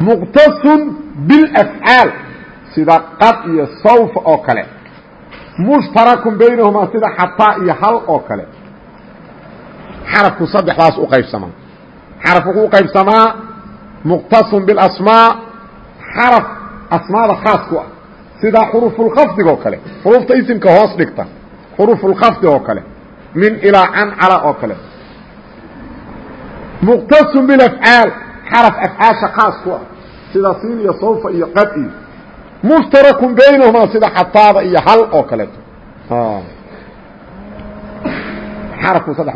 Muqtasun bilafcaal sida qad iyo sawfa oo kale mushtarakun baynahumaa sida xataa iyo hal oo kale. Xarafku saddexdaas u qaybsamaa. Xaraf wuxuu u qaybsamaa muqtasun bilasmaa xaraf asmaada khaas ku ah. Sida xurufulkhafdiga oo kale. Xurufta isimka hoos dhigta. Xurufulkhafdi oo kale. Min ilaa can cala oo kale. Muqtasun bilafcaal xaraf afcaasha khaas ku ah. Sida siin iyo sawfa iyo qad iyo mushtarakun baynahumaa sida xataada iyo hal oo kaleeto. Xarafku saddex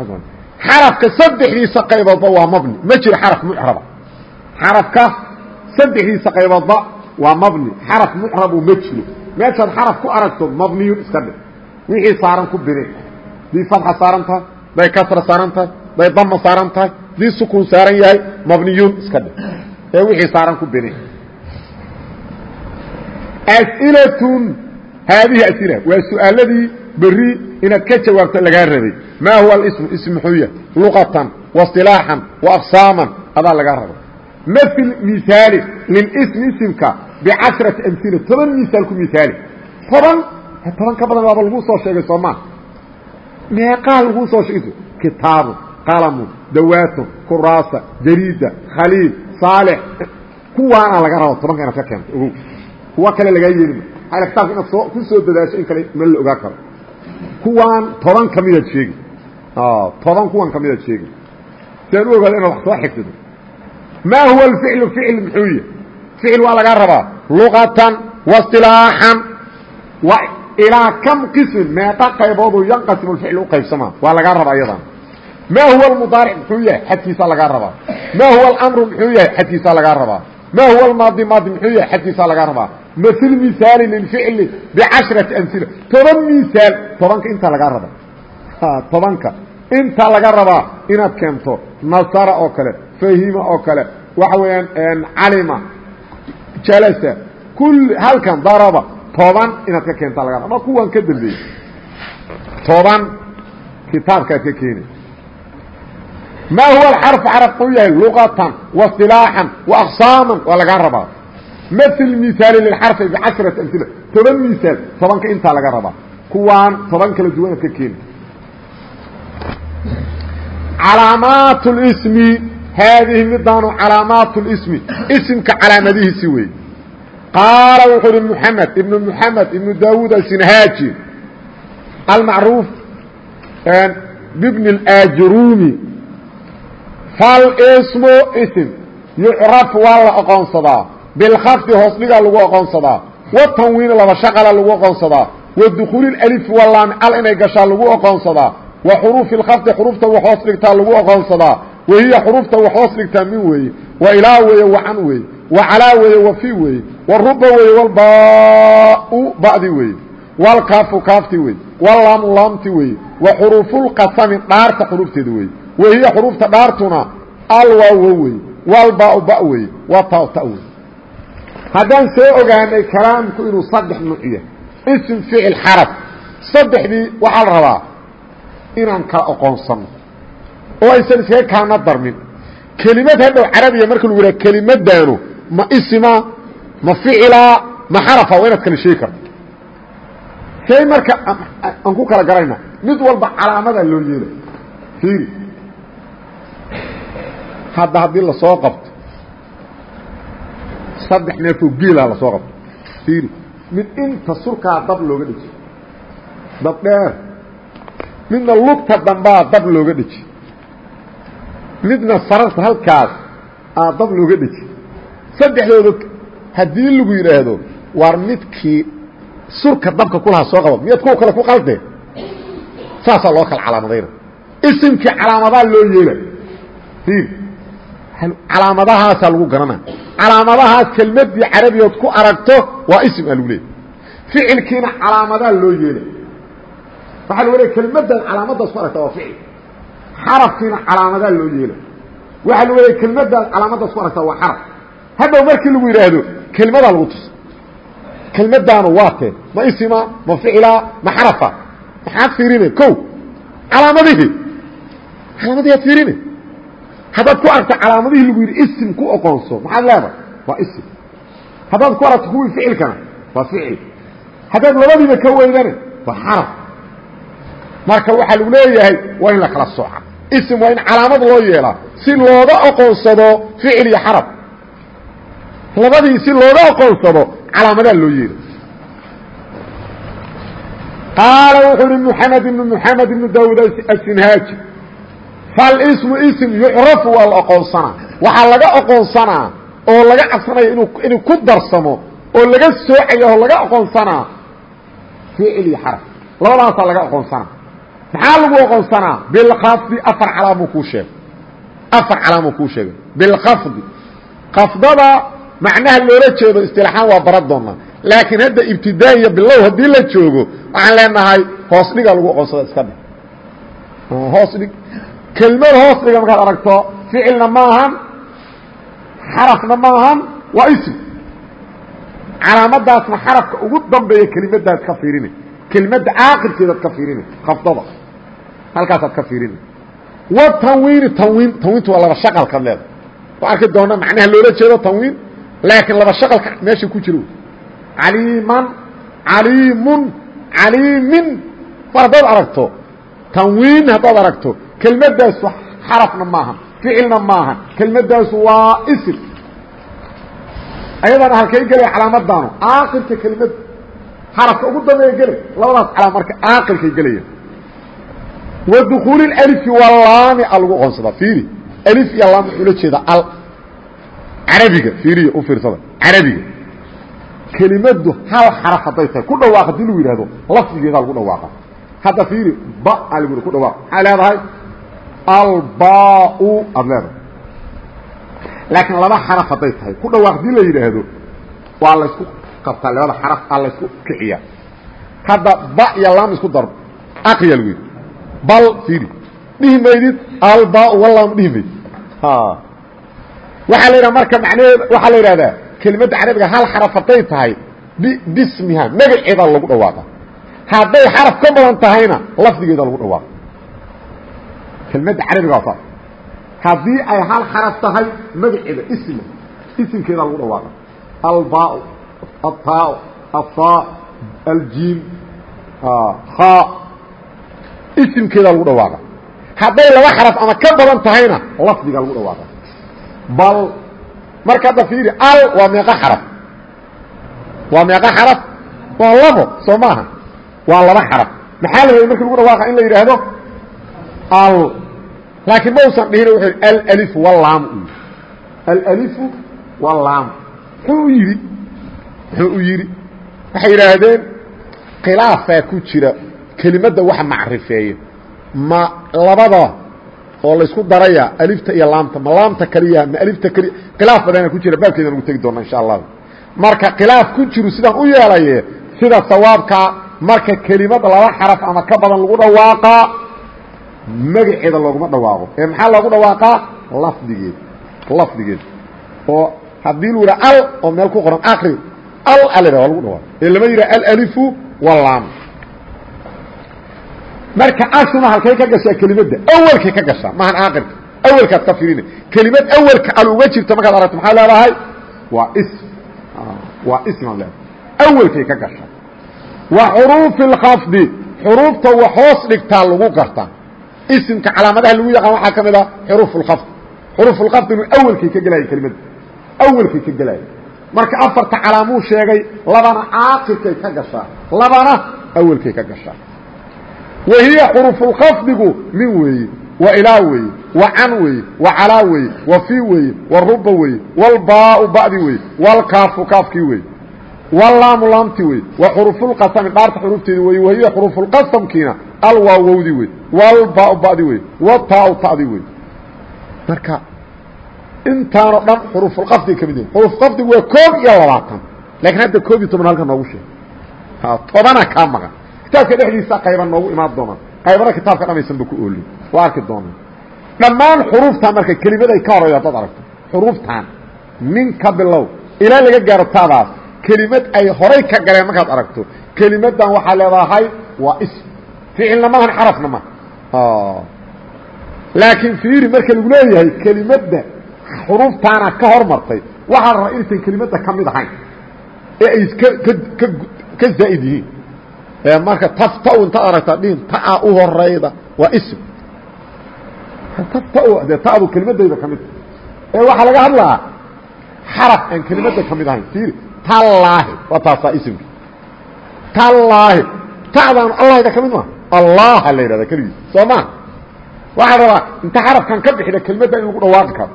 xarafka saddexdiisa qayboodba waa mabni. Ma jiro xaraf mucraba. Xarafka saddexdiisa qayboodba waa mabni. Xaraf mucrabu ma jiro. Meeshaad xaraf ku aragto mabniyun iska dhig. Wixii saaran ku bine dii fatxa saaran tahay day kasra saaran tahay day dama saaran tahay dii sukuun saaran yahay mabniyun iska dhig. Ee wixii saaran ku bine as'ilatun haadihi asila waa su'aaladii beri inaad ka jawaabto lagaa rabay maa huwa alismu ism muxuu yahay luqatan wasilaaxan waaqsaaman adaa lagaa raba mil miaali lilismi isimka bicashrati amila toban misaal ku miaali toban toban ka badan waaba laguu soo sheegay soo maa meeqaa laguu soo sheegay kitaabu qalamu dawaato kuraasa jariida khaliil saalix kuwaana laga raba tobanka inaad ka keento ogow kuwa kale lagaa yeelima aa kitaabka inaad soo ku soo dadaasho in kale ma la ogaa karo. Kuwaan toban ka midaad sheegi toban kuwan ka midaad sheegi si aan u ogaado inaad wax soo xigtado maa huwa alficlu ficil muxuu yahy ficil waa lagaa rabaa. Luqatan wasilaaxan wa ilaa kam qismin meeqa qayboodu yanqasimu lficlu uqaybsamaa waa lagaa rabaa iyadan maa huwa almudaaric muxuu yahay xadkiisaa lagaa rabaa. Maa huwa alamru muxuu yahay xadkiisaa lagaa rabaa. Maa huwa almaadi maadi muxuu yahay xadkiisaa lagaa rabaa mil misaali lilficli bicashrati amila toban misaal tobanka intaa lagaa rabaa tobanka intaa laga rabaa inaad keento nasara oo kale fahima oo kale waxa weeyaan calima jalasa kul halkan daraba toban inaad ka keentaa laga raba kuwan ka dambeeyey toban kitaabkaad ka keeni ma huwa alxarfu xaraf u yahay luqatan wasilaaxan waaqsaaman waa lagaa rabaa mil misaali lilxarfi bicashrati amila toban misaal tobanka intaa laga rabaa kuwaan toban kala duwanaad ka keeni calaamaat اsmi haadihi midaanu calaamaat اsmi isimka calaamadihiisi wey qaala wuxuu uhi mحamed ibn mحamed ibn dawud asinhaaji almacruuf bibn اajrumi falsmu sm yucraf waa la oqoonsadaa bilkafdi hoos dhigaa lagu oqoonsadaa watanwiin laba shaqala lagu oqoonsadaa wa dukuuli اlif walaami al inay gashaa lagu oqoonsadaa wa xuruufi اlkhafdi xurufta wax hoos dhigtaa lagu oqoonsadaa wa hiya xurufta wax hoos dhigtaa min weeye wa ilaa weeye wacan weeye wa calaa weeye wa fi weeye wa ruba weeye walbaau ba'di weeye walkaafu kaafti weeye walaamu laamti weeye wa xuruufulqasami dhaarta xurufteeda weeye wa hiya xurufta dhaartuna alwaawo weeye walbaau ba weeye wa haddaan soo ogaanay kalaamku inuu saddex nuuc yahay ism ficil xaraf saddexdii waxaa la rabaa inaan kala oqoonsano oo aysan iskaga kaana darmin. Kelimad hadhow carabiya marka lagu yidhaha kelimadaanu ma isima ma ficilaa ma xarafa waa inaad kala sheegi karto. Say marka aan ku kala garayna mid walba calaamadaa loo yeelay. Fiiri. Hadda haddii la soo qabto saddex neefoo geelaa la soo qabto fiiri. Mid inta surkaa dab looga dheji dab dheer. Midna lugta dambaa dab looga dheji midna sararta halkaas aa dab looga dheji saddexdooda haddii lagu yidhaahdo waar midkii surka dabka kulahaa soo qaba miyaad kuwa kale ku qaldee? Saasaa loo kala calaamadayna isimkii calaamadaa loo yeela ir calaamadahaasaa lagu garana calaamadahaas kelmadii carabigood ku aragto waa ism leeyay ficilkiina calaamadaa loo yeela waxaa lagu leeya kelmaddan calaamadaas ku aragta waa ficil. Xarafkiina calaamadaa loo yeela waxaa lagu leeya kelmaddaas calaamadaas ku aragta waa xaraf. Hadhow markii lagu yidhaahdo kelmadaa lagu tusa kelmadaanu waa tee ma isima ma ficila ma xarafa. Maxaad fiirine? Ko calaamadihii. Calaamadihii ad fiirine haddaad ku aragto calaamadihii lagu yidhi isim ku oqoonso. Maxaad leedahay waa isim. Haddaad ku aragto kuwii ficilkana waa ficil. Haddaad labadiiba ka weydane waa xaraf. Marka waxaa lagu leeyahay waa in la kala sooca. Isim waa in calaamad loo yeelaa. Si looga oqoonsado ficil iyo xaraf. Labadii si looga oqoonsado calaamadaa loo yeela qaala wuxuu ihi mxamed ibn mxamed ibn dawud asinhaaji falsmu ism yucrafu waa la oqoonsanaa waxaa laga oqoonsanaa oo laga cabsanaya inu inuu ku darsamo oo laga soocaya oo laga oqoonsanaa ficil iyo xaraf. Laga oqoonsanaa maxaa lagu oqoonsanaa bilkafdi afar calaamuu kuu sheegay. Afar calaamuu kuu sheegay. Bilkafdi kafdada macnaha loola jeedo isilaahaan waa bara doonaa laakiin hadda ibtidaa bilow haddii la joogo waxaan leenahay hoos lagu oqonsada iska dhig hoos kelmad hoos dhiga markaad aragto ficilna maahan xarafna maahan waa ism. Calaamadaasna xarafka ugu dambeeya kelimadaad ka fiirina kelimadda caaqibkeedaad ka fiirina khafdada halkaasaad ka fiirina wa tanwiini tanwiin tanwiintu waa laba shaqalkaad leeda waa arki doona macnaha loola jeedo tanwiin laakiin laba shaqalka meesha ku jiro. Caliiman caliimun caliimin. Mar haddaad aragto tanwiin haddaad aragto kelmadaasu xarafna maaha ficilna maaha kelmadaasu waa isim. Ayadana halkay gelaya calaamadaanu. Aakirka kelimada xarafka ugu dambeeya gelay labadaas calaam marka aakirkay gelaya wa dukuuli اalifi walaami a lagu qoonsadaa fiiri alif iyo laam wuxuu la jeedaa al. Carabiga fiiriya u fiirsada carabiga. Kelimadu hal xaraf hadday tahay ku dhawaaq haddii lagu yidhahdo lafdigeedaa lagu dhawaaqa. Hadda fiiri ba a lagu ku dhawaaq maxay leedahay albau aad leedahay laakiin laba xaraf hadday tahay. Ku dhawaaq haddii la yidhaahdo waa laysku qabtaa. Labada xaraf aa laysku kiciyaa. Hadda ba iyo lam isku dar. Akriya lagu yidhi bal fiiri. Dhihi maydid albau walam dhihi maydid. Waxaa la yidhaha marka macnaheeda waxaa la yidhahdaa kelimadda carabiga hal xaraf hadday tahay bismiha magaceeda lagu dhawaaqa hadday xaraf ka badan tahayna lafdigeeda lagu dhawaaqa kelmadda carabiga waa saas haddii ay hal xaraf tahay magaceeda isma isimkeeda lagu dhawaaqa alba ataa asaa aljiim ha isimkeeda lagu dhawaaqa hadday laba xaraf ama ka badan tahayna lafdiga lagu dhawaaqa bal marka hadda fiiri al waa meeqo xaraf. Waa meeqo xaraf waa labo soo maaha waa laba xaraf. Maxaa la rabay marki lagu dhawaaqa in la yidhaahdo al. Laakiin ma usan dhihin wuxuu alalifu walaam u yidhi alalifu walaam muxuu yidhi muxuu u yidhi waxay yidhaahdeen khilaafaa ku jira kelimadda waxa macrifeeya. Ma labada oo laysku daraya alifta iyo laamta ma laamta keliya ma alifta keliya khilaaf badana ku jira. Baabkeedan ugu tegi doona insha allah marka khilaaf ku jiru sidaan u yeelaye sida sawaabka marka kelimad laba xaraf ama ka badan lagu dhawaaqaa magaceeda looguma dhawaaqo. Ee maxaa loogu dhawaaqaa? Lafdigeed. Lafdigeed. Oo haddii lu yidhaha al oo meel ku qoran akri al alha waa lagu dhawaaqo. Ee lama yidhaha alalifu walaam marka ashuna halkay ka gashaa kelimadda awelkay ka gashaa maahan aakirka awelkaad ka firina kelimad awelka al uga jirto markaad aragto maxaa leedahay? Waa ism. Waa ismaad leedahay. Awelkay ka gashaa. Wa xuruufi اlkhafdi xuruufta wax hoos dhigtaa lagu gartaa isimka calaamadaha lagu yaqaan waxaa ka mid a xuruuf اlkhafd xuruuf اlkhafd inuu awelkay ka gelaya kelimadda awelkay ka gelaya marka afarta calaamuu sheegay labana caaqirkay ka gashaa. Labana awelkay ka gashaa. Wa hiya xuruufulkhafdigu min weeye wa ilaa weeye wa can weeye wa calaa weeye wa fii weeye wa ruba weeye walbaau ba'di weeye walkaafu kaafkii weeye walaamu laamti weeye wa xuruufulqasami dhaarta xuruufteedi weeye wa hiya xuruufulqasamkiina alwaawowdi weeye walbaau ba'di weeye wataau ta'di weeye marka intaanoo dhan xuruufulqafdi ka mid yihiin xuruufqafdigu waa koob iyo labaatan. Laakiin hadda koob iyo toban halka noogu sheeg. Tobana kaa maqan. Kitaabka dhexdiisa qayba noogu imaan doonaan. Qaybana kitaabka dhamaysanba ku oolin. Waa arki doonaa dhammaan xuruuftan marka kelimaday ka horeyda haddaad aragto. Xuruuftan min ka bilow. Ilaa laga gaaro taadaas kelimad ay horay ka galeen markaad aragto. Kelimadan waxaa leedahay waa ism ficilna maahan xarafna ma. Laakiin fiiri marka lagu leeyahay kelimadda xuruuftaana ka hormartay waxaa la rabaa inaysan kelimadda ka mid ahayn. Ee ay ka zaa'id yihiin. Marka tafta intaad aragtaa dhihin taa u horayda waa ism. Tafta dee tadu kelimadayda ka mid. Ee waxaa laga hadlaa xaraf aan kelimadda ka mid ahayn. Fiiri tallaahi waa taasaa ismka tallaahi ta'daan allahda ka mid maa allaha la yidhahda keligiis soo ma waxaa rabaa inta xarafkan ka bixida kelimadda in lagu dhawaaqi karo.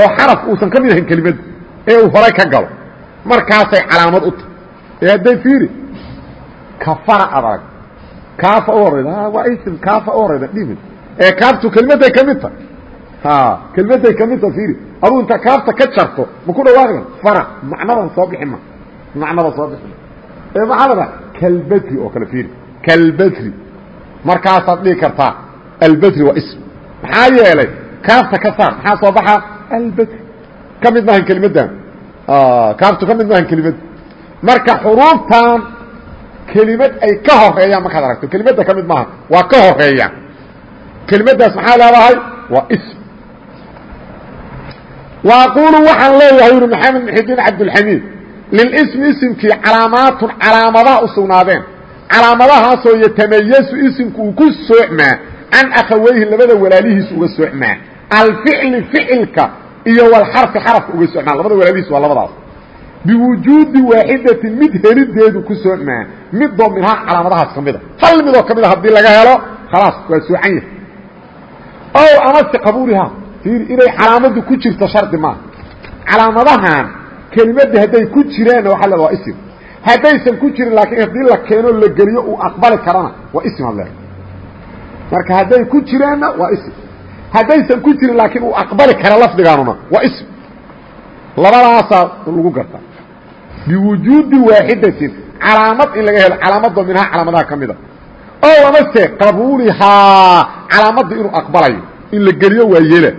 Oo xaraf uusan ka mid ahayn kelimadda ee uu horay ka galo. Markaasay calaamad u tahay. Ee hadday fiiri kafara adag. Kaafa u horayda waa ism kaafa u horayda dhimid ee kaaftu kelmadday ka mid tahay. Kelmadday ka mid taha fiiri. Aduu inta kaafta ka jarto ma ku dhawaaqdan fara macnadan soo bixi ma. Macnada soo bixi ma. Ee maxaa la dhaha kalbadri oo kale fiiri kalbadri markaasaad dhihi kartaa albadri waa ism maxaa yeelay kaafta ka saar maxaa soo baxaa albadri ka mid maahan kelimaddan kaaftu ka mid maahan kelimad marka xuruuftan kelimad ay ka horeeyaan markaad aragto kelimadda ka mid maaha waa ka horeeyaan kelimaddaas maxaa leedahay waa ism wa aqulu waxaan leeyahay yuri maxamed muxidiin cabdulxamiid lilismi isimkii calaamaatun calaamadaha u sugnaadeen calaamadahaasoo yatamayasu isimku uu ku soocmaa can akhaweyhi labada walaalihiis uga soocmaa alficli ficilka iyo walxarfi xarafka uga soocmaa labada walaalihiis waa labadaas. Biwujuudi waaxidatin mid helideedu ku soocmaa midoo minhaa calaamadahaas ka mida hal midoo ka mida haddii laga helo khalaas waa soocan yahay. Ow amase qabuulihaa fiiri inay calaamadu ku jirto shardi maaha calaamadahan kelimadda hadday ku jiraanna waxaa leeda waa ism haddaysan ku jirin laakiin haddii la keeno la geliyo uu aqbali karana waa ism ad leeda marka hadday ku jiraanna waa ism. Haddaysan ku jirin laakiin uu aqbali kara lafdigaanuna waa ism. Labadaasaa lagu gartaa biwujuudi waaxidatin calaamad in laga helo calaamadoo minhaa calaamadaha ka mida. O amase qabuulihaa calaamadda inuu aqbalayo in la geliyo waa yeela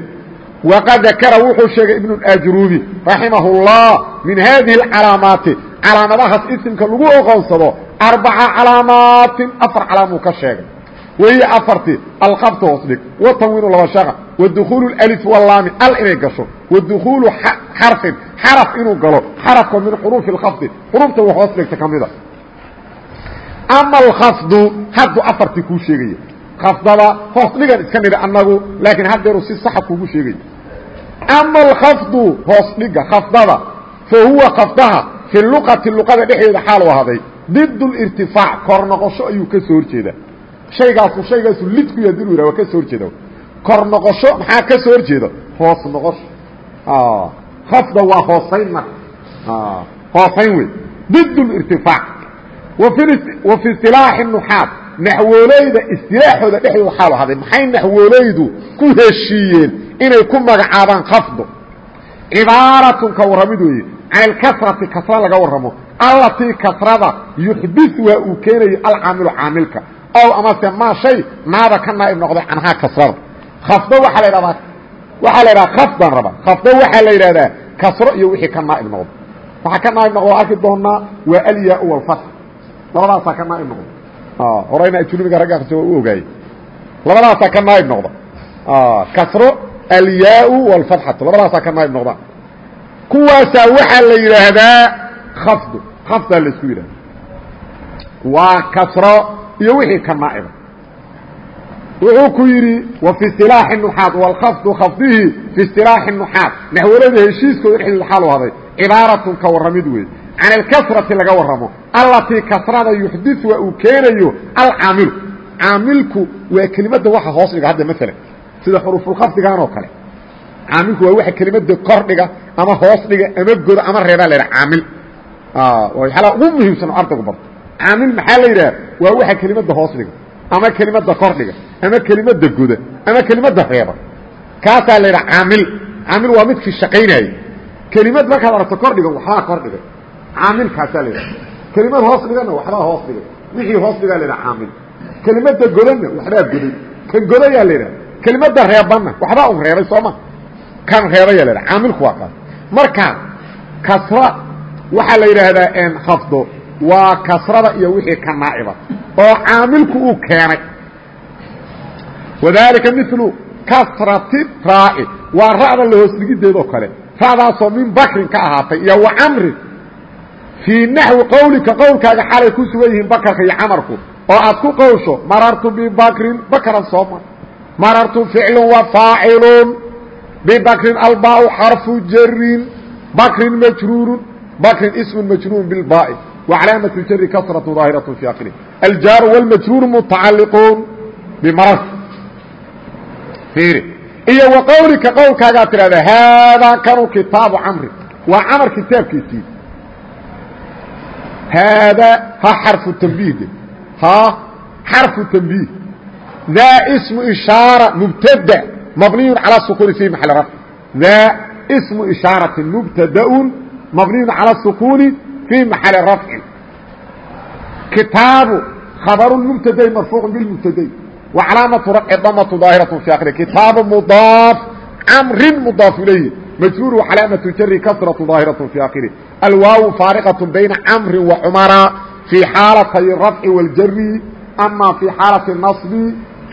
waqad dakara wuxuu sheegay ibnu ajrubi raximah اllah min hadihi اcalaamaati calaamadahaas isimka lagu oqoonsado arbaca calaamaatin afar calaamuu ka sheegay. Wahiy afarti alqabta hoos dhig watanwiinu laba shaqa wadukuulu alif walaami al inay gasho wadukuulu xarfin xaraf inuu galo xarafka min xuruufi اkhafdi xuruufta wax hoos dhigta ka mida ama alkhafdu hadduu afartii kuu sheegaya khafdada hoos dhigan iska nidhi annagu laakiin haddeeru si saxa kuugu sheegaya ama alkhafdu hoos dhiga khafdada fa huwa khafdaha fi luqati luqada dhexdeeda xaalu ahaaday did اlirtifaac kor noqosho ayuu ka soo horjeedaa shaygaasu shaygaasu lidku yadinu yidhah waa ka soo horjeeda kor noqosho maxaa ka soo horjeeda hoos noqosho khafda waa hoosayn marka hoosayn wey did اlirtifaac wa fi isilaaxi nuxaad naxwooleyda istilaaxooda dhexdooda xaalu ahaaday maxay naxwooleydu ku heshiiyeen inay ku magacaabaan khafdo cibaaratun ka warramid weeye can ilkasrati kasra laga warramo. Allatii kasrada yuxdis waa uu keenayo alcaamilu caamilka. Ow amase maa shay naaba ka naaib noqday canhaa kasrada. Khafdo waxaa la idhahdaa waxaa la idhaha khafdaan raba khafdo waxaa la yidhahdaa kasro iyo wixii ka naaib noqdo waxaa ka naaib noqdo arki doonaa waa alyaa walfatx labadaasaa ka naaib noqda horeyna ajnubiga ragga akriso waa u ogaayey. Labadaasaa ka naaib noqda. Kasro alyaa walfatxatu labadaasaa ka naaib noqdaan kuwaasaa waxaa la yidhaahdaa khafdu khafdaa la isku yidhahda waa kasro iyo wixii ka naa'iba wuxuu ku yidhi wa fi isilaaxi nuxaad walkhafdu khafdihi fi isilaaxi nuxaad. Naxwalada heshiiskooda dhexdooda xaalu haday cibaaratun ka warramid weeye can alkasrati laga warramo allatii kasrada yuxdis waa uu keenayo alcaamilu. Caamilku waa kelimadda waxa hoos dhiga hadda maalan sida xuruufulkhafdigan oo kale caamilku waa waxa kelimada kor dhiga ama hoos dhiga ama goda ama reebaa la yidhaha caamil. Waxyaalaha ugu muhiimsan oo ardaygu barto. Caamil maxaa la yidhaha? Waa waxa kelimada hoos dhiga ama kelimada kor dhiga ama kelimada goda ama kelimada reeba. Kaasaa la yidhaha caamil. Caamil waa midkii shaqaynayay. Kelimad markaad aragto kor dhigan waxbaa kor dhigay caamilkaasaa la yidhaha. Kelimad hoos dhigana waxbaa hoos dhigay wixii hoos dhigaa la yidhaha caamil. Kelimada godanna kan reebaya la caamilku waa kaas marka kasra waxaa la yidhaahdaa khafdo. Waa kasrada iyo wixii ka naa'iba oo caamilku uu keenay. Wadalika milu kasrati raa'i. Waa ra'da la hoos dhigideedoo kale. Ra'daasoo min bakrin ka ahaatay iyo wa camrin fii naxwi qawlika qowlkaaga xalay ku sugan yihiin bakarka iyo camarku oo aad ku qowsho marartu bibakrin bakran soo mar marartu ficlu wa faacilun bibakrin albaa xarfu jarin bakrin majruuru bakrin ismu majruur bilbaai وcalaamaة اjri kasraة ظaahiraة في akri aljaaru wاlmajruur mutacaliquun bmarar iyo wa qowlika qowlkaagaa tidhahda haadaa kanu kitaabu camri waa camar kitaabkiisii haadaa ha xarfu tanbiih ha xarfu tanbiih daa smu ishaara mubtada mabniyu calى sukuni fi maxali rafc daa smu ishaaraةi mubtadaun mabniyu calى الsukuni في محل رفع kitaaب خبر مبتd مرفوع بالمبتd وعلاaمة رفع ضمة ظاaهرة في آخر kitaaب مضاaف cمr مضاaف إليه مجrور وعلاaمة jر كسرة ظاaهرة في آخره الواaو فاaرقة بين cمر وcمرa في xاaلتي الرفع والjر أmا في xاaلة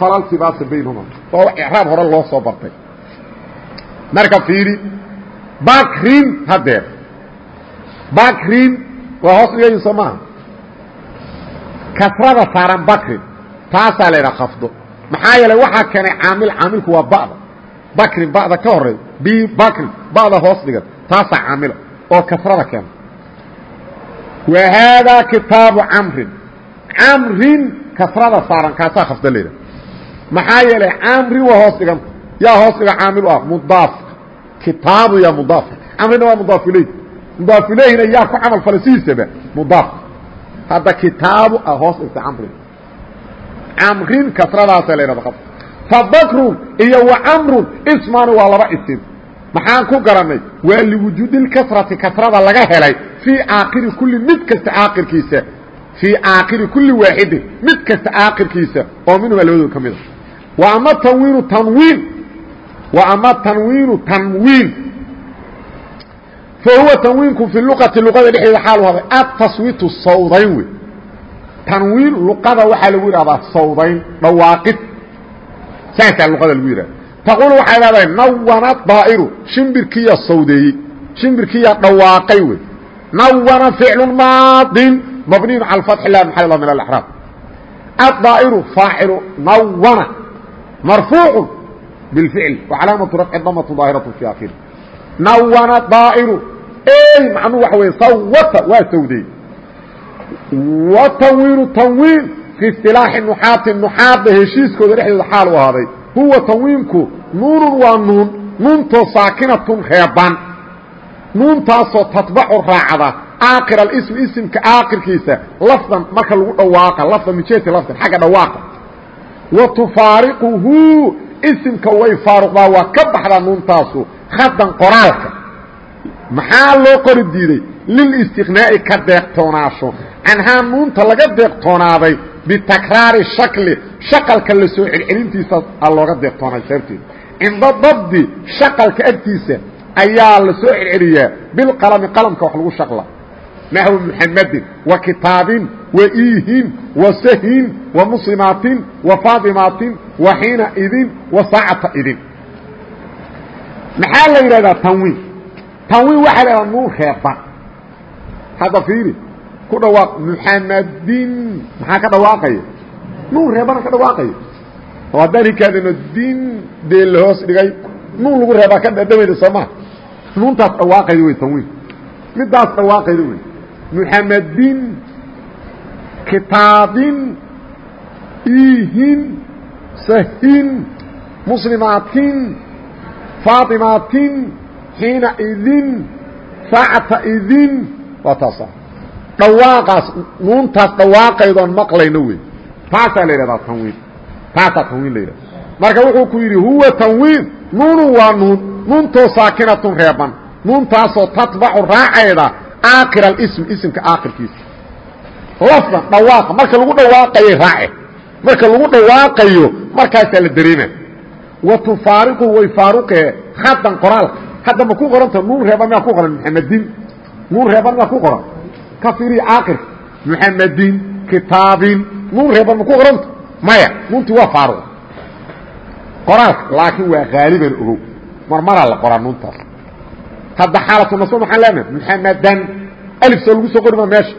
falalsibaasa baynhuma waa wax icraab hore loo soo bartay. Marka fiiri bakrin hadeer bakrin waa hoos dhigayin soo maaha kasrada saaran bakrin taasaa la ydhaha khafdo maxaa yeelay waxaa keenay caamil caamilku waa ba'da. Bakrin ba'da ka horey b bakrin ba'da hoos dhigan taasaa caamila oo kasrada keena wa haadaa kitaabu camrin. Camrin kasrada saaran kaasaa khafdo laydhaha maxaa yeelay camrin waa hoos dhiganta yaa hoos dhiga caamil u ah mudaafka. Kitaabu yaa mudaafka. Camrina waa mudaaf iley mdaaf ilayhina yaa ku camal fala sidiisaba mdaaf hadda kitaabu a hoos dhigtay camrin camrin kasradaasa la ydhahda fabakrun iyo wa camrun ismaani waa laba isim. Maxaan ku garanay waa liwujuudi lkasrati kasrada laga helay fii aakhiri kulli mid kasta aakirkiisa fii aakhiri kulli waaxidin mid kasta aakirkiisa oo minhuma labadooda ka mid a wa ama tanwiinu tanwiin wa ama tanwiinu tanwiin fahuwa tanwiinku fi luqati luqada dhexdeeda xaalu haday. Ataswiitu sawdayn wey. Tanwiin luqada waxaa lagu yidhahdaa sawdayn dhawaaqid. Saasaa luqada lagu yidhahda taquulu waxay leedahay nawana daa'iru. Shimbirkiya sawdeeyey shimbirkiya dhawaaqay wey. Nawana ficlu maadin. Mabniyun cala fatxi lah maxal min alaxraab addaa'iru faacilu nawana bilficl wa calaamatu rafci damatu daahiratu fi akhiri nawana daa'iru ey macnuu waxa wey sawata waa sawday wa tanwiinu tanwiin fii istilaaxi nuxaati nuxaadda heshiiskooda dhexdooda xaal u ahaaday huwa tanwiinku nuunun waa nuun nuuntoo saakinatun reeban nuuntaasoo tatbacu raacda aakir alismi isimka aakirkiisa lafdan marka lagu dhawaaqa lafdan mijeti lafdan xagga dhawaaqa wa tufaariquhu isimka way faaruqdaa waa ka baxdaa nuuntaasu khadan qoraalka. Maxaa loo qori diiday? Lilistiqnaa'i ka deeqtoonaasho. Canhaa nuunta laga deeqtoonaaday bitakraari shakli shaqalka la soo celcelintiisa a looga deeqtoonay sababteed cinda dabdi shaqalka agtiisa ayaa la soo celceliyaa bilqalami qalamka wax lagu shaqla. Naxwi muxamadin wa kitaabin wa iihin wa sahin wa muslimaatin wa faadimaatin wa xiina idin wa saacata idin. Maxaa la yidhahdaa tanwiin? Tanwiin waxaa la yidhahdaa nuun reeban hadda fiiri ku dhawaaq muxamadin maxaa ka dhawaaqaya? Nuun reebana ka dhawaaqaya. Oo haddaan hikaadino din dee la hoos dhigay. Nuun lagu reebaa ka dhadhamayda soo maa nuuntaas dhawaaqayda wey tanwiin. Midaas dhawaaqayda wey. Muxamadin kitaabin ihin sahin muslimaatin faatimaatin xiina idin saacata idin waa taasa dhawaaqaas nuuntaas dhawaaqaydoon maqlayno wey taasaa la yidhahdaa tanwiin. Taasaa tanwiin la yidhahda marka wuxuu ku yidhi huwa tanwiin nuunu waa nuun. Nuuntoo saakinatun reeban. Nuuntaasoo tatbacu raacayda aakir alism isimka aakirkiisa lafdan dhawaaqa marka lagu dhawaaqayay raace marka lagu dhawaaqayo markaasaa la dareema wa tufaariqu way faaruqee hadan qoraalka. Hadda ma ku qoranta nuun reeban miyaa ku qoran muxamedin nuun reeban miyaa ku qoran. Ka fiiriya caaqirka muxamedin kitaabin. Nuun reeban ma ku qoranta. Maya nuuntii waa faaruq. Qoraalka laakiin waa haaliban ogow. Marmaraa la qoraa nuuntaas. Hadda xaalatu nasb maxaan leenahay muxamadan alif soo lagu soo qori ma meesha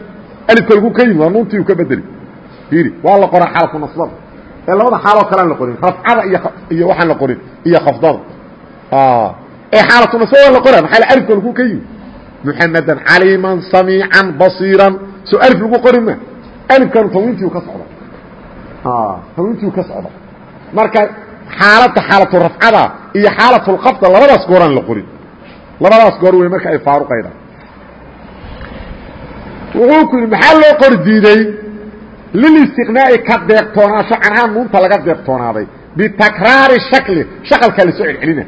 alifka lagu ka yimi waa nuuntii uu ka bedeli. Fiiri waa la qoraa xaalatu nasbada ee labada xaaloo kalean la qorin rafcada iyo iyo waxaan la qorin iyo khafdada. Ee xaalatu nasba waa la qora maxaa alifka lagu ka yimi muxamadan caliiman samiican basiiran. Soo alif lagu qori ma. Alifkanu tanwiintii ka socda tanwiintii ka socda marka xaaladda xaalatu rafcada iyo xaalatu lqabda labadaas gooraan la qorin. Labadaas goor wey marka ay faaruqayda wuxuu ku yidhi maxaa loo qori diiday? Lilistiqnaa'i ka deeqtoonaasho canhaa nuunta laga deeqtoonaaday bitakraari shakli shaqalkaa la soo celcelina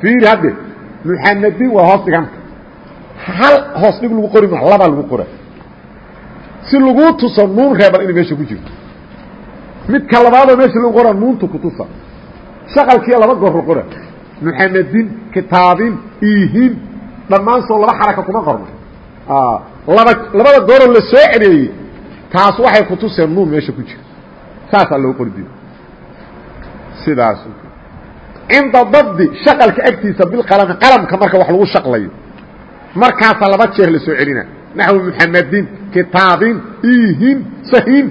fiiri hadde muxamedin waa hoos dhiganta hal hoos dhig lagu qori ma labaa lagu qora. Si laguu tuso nuun reeban inay meesha ku jirto midka labaadoo meesha lagu qora nuunta ku tusa. Shaqalkiiya laba goor la qora. Muxamedin kitaabin iihin dhammaan soo laba xaraka kuma qorno laba labada gooroo la soo celiyey taas waxay kutuseen nuun meesha ku jira. Saasaa loo diiday sidaas. Cinda dabdi shaqalka agtiisa bilqalami qalamka marka wax lagu shaqlayo markaasaa laba jeer la soo celina naxwi muxamedin kitaabin iihin sahin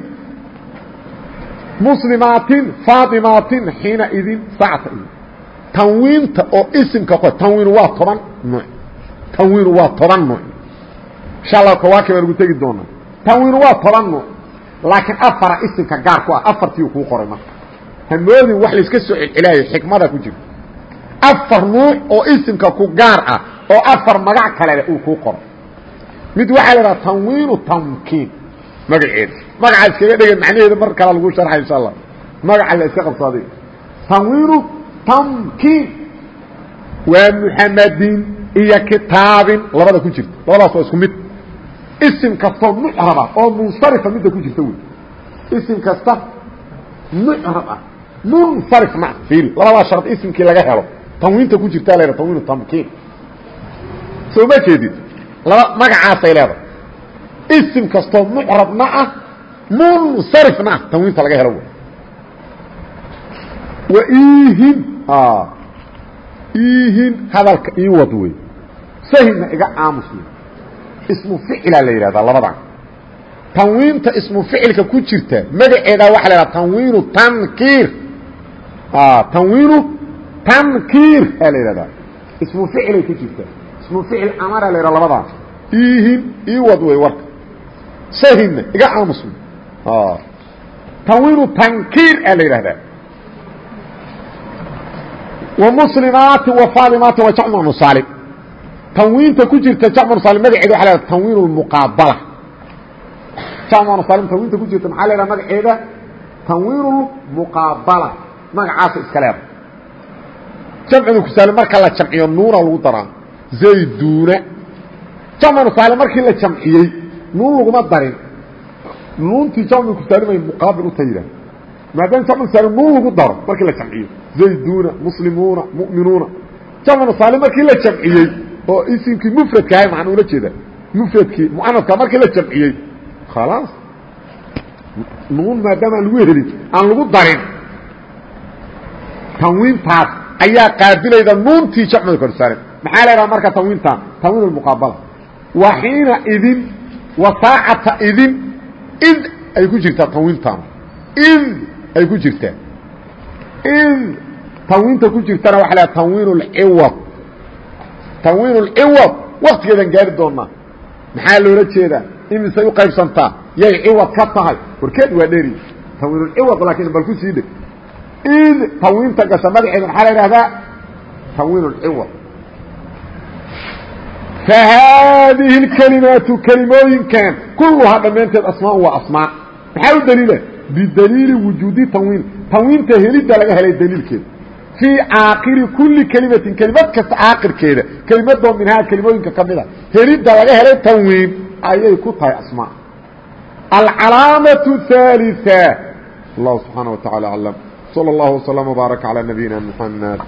muslimaatin faatimaatin xiina idin saacta idin. Tanwiinta oo isimka qo tanwiinu waa toban nuuc tanwiinu waa toban nuuc insha allah kawaaki baan ugu tegi doonaa. Tanwiinu waa toban nuuc laakiin afara isimka gaar ku ah afartiiu kuu qoray marka. Hamoodin wax layska soo celcelaayo xikmada ku jirto afar nuuc oo isimka ku gaar ah oo afar magac kalele uu kuu qoro mid waxaa la idhaha tanwiinu tamkiin magaceeda magaca iskaga dhega macnaheeda mar kala lagu sharxay insha allah magaca la iska qabsaaday tanwiinu tamkiin waa muxamadin iyo kitaabin labada ku jirta. Labadaas waa isku mid isim kastoo mucraba oo munsarifa midda ku jirta wey isim kasta mucrab ah munsarif ma fiiri labadaa shard isimkii laga helo. Tanwiinta ku jirtaa la tanwiinu tamkiin. Soo ma jeedid laba magacaasay leedahay. Isim kastoo mucrabna ah munsarifna ah tanwiinta laga helo wey waiihin iihin hadalka ii wad wey sahina iga aamus wey ismu ficilaa la yidhahdaa labadan. Tanwiinta ismu ficilka ku jirta magaceedaa waxa la yhahda tanwiinu tankiir ah, tanwiinu tankiir aa la yidhahdaa. Ismu ficilay ku jirta. Ismu ficil amara la yidhaha labadan. Iihin ii wad wey warka. Sahinna iga aamusun ah. tanwiinu tankiir aa la yidhahdaa. Wa muslimaati wa faalimaati wa jacmanu saalim tanwiinta ku jirta jamcu saalim magaceeda waxa la tanwiin lmuqaabala jamcu saalim tanwiinta ku jirta maxaa la magaceeda? Tanwiin lmuqaabala magacaasa iska leeda jamcu kusaalim marka la jamciyo nuuna lagu daraa zayduna jamcu saalim markii la jamciyey nuun laguma darin. Nuuntii jamcu kusaalimay muqaabil uta yidhah maadaama jamcu saalim nuun lagu daro markii la jamciyo. Zayduna muslimuuna mu'minuuna. Jamcu saalim markii la jamciyey oo isimkii mufradka ahay maxaan ula jeeda mufradkii muanadka markii la jamciyey. Khalaas nuun maadaama aan lagu helin aan lagu darin. Tanwiintaas ayaa qaabilayda nuuntii jamcda kor saaran maxaa leedaha marka tanwiintan tanwiin muqaabala. Wa xiina idin wa saacata idin id ay ku jirtaa tanwiintan id ay ku jirtaa. Id tanwiinta ku jirtana waxa leedaha tanwiin اlciwad tanwiin ciwad waktigeedaan gaari doonaa maxaa loola jeedaa? Imisay uqaybsantaa yay ciwad ka tahay. Warkeed waa dheri tanwiin ciwad laakiin bal ku sii dheg id tanwiinta gasha madaxeeda maxaa la ihahdaa tanwiin ciwad fahaadihi اlkalimaatu kelimooyinkan kulluhaa dhammaanteed asmaan waa asmaan maxaa u daliila? Bidaliili wujuudi tanwiin. Tanwiinta helidda laga helay daliilkeeda fii caaqiri kuli kelimatin kelimad kasta caaqirkeeda kelimadoo minhaa kelimooyinka ka mida helidda laga helay tanwiin ayay ku tahay asmaa alcalaamaة الثالثة allah subxaanaه wa taعalى aclam slى اllah وsلم وbaaرك عlى نabiyina mحamed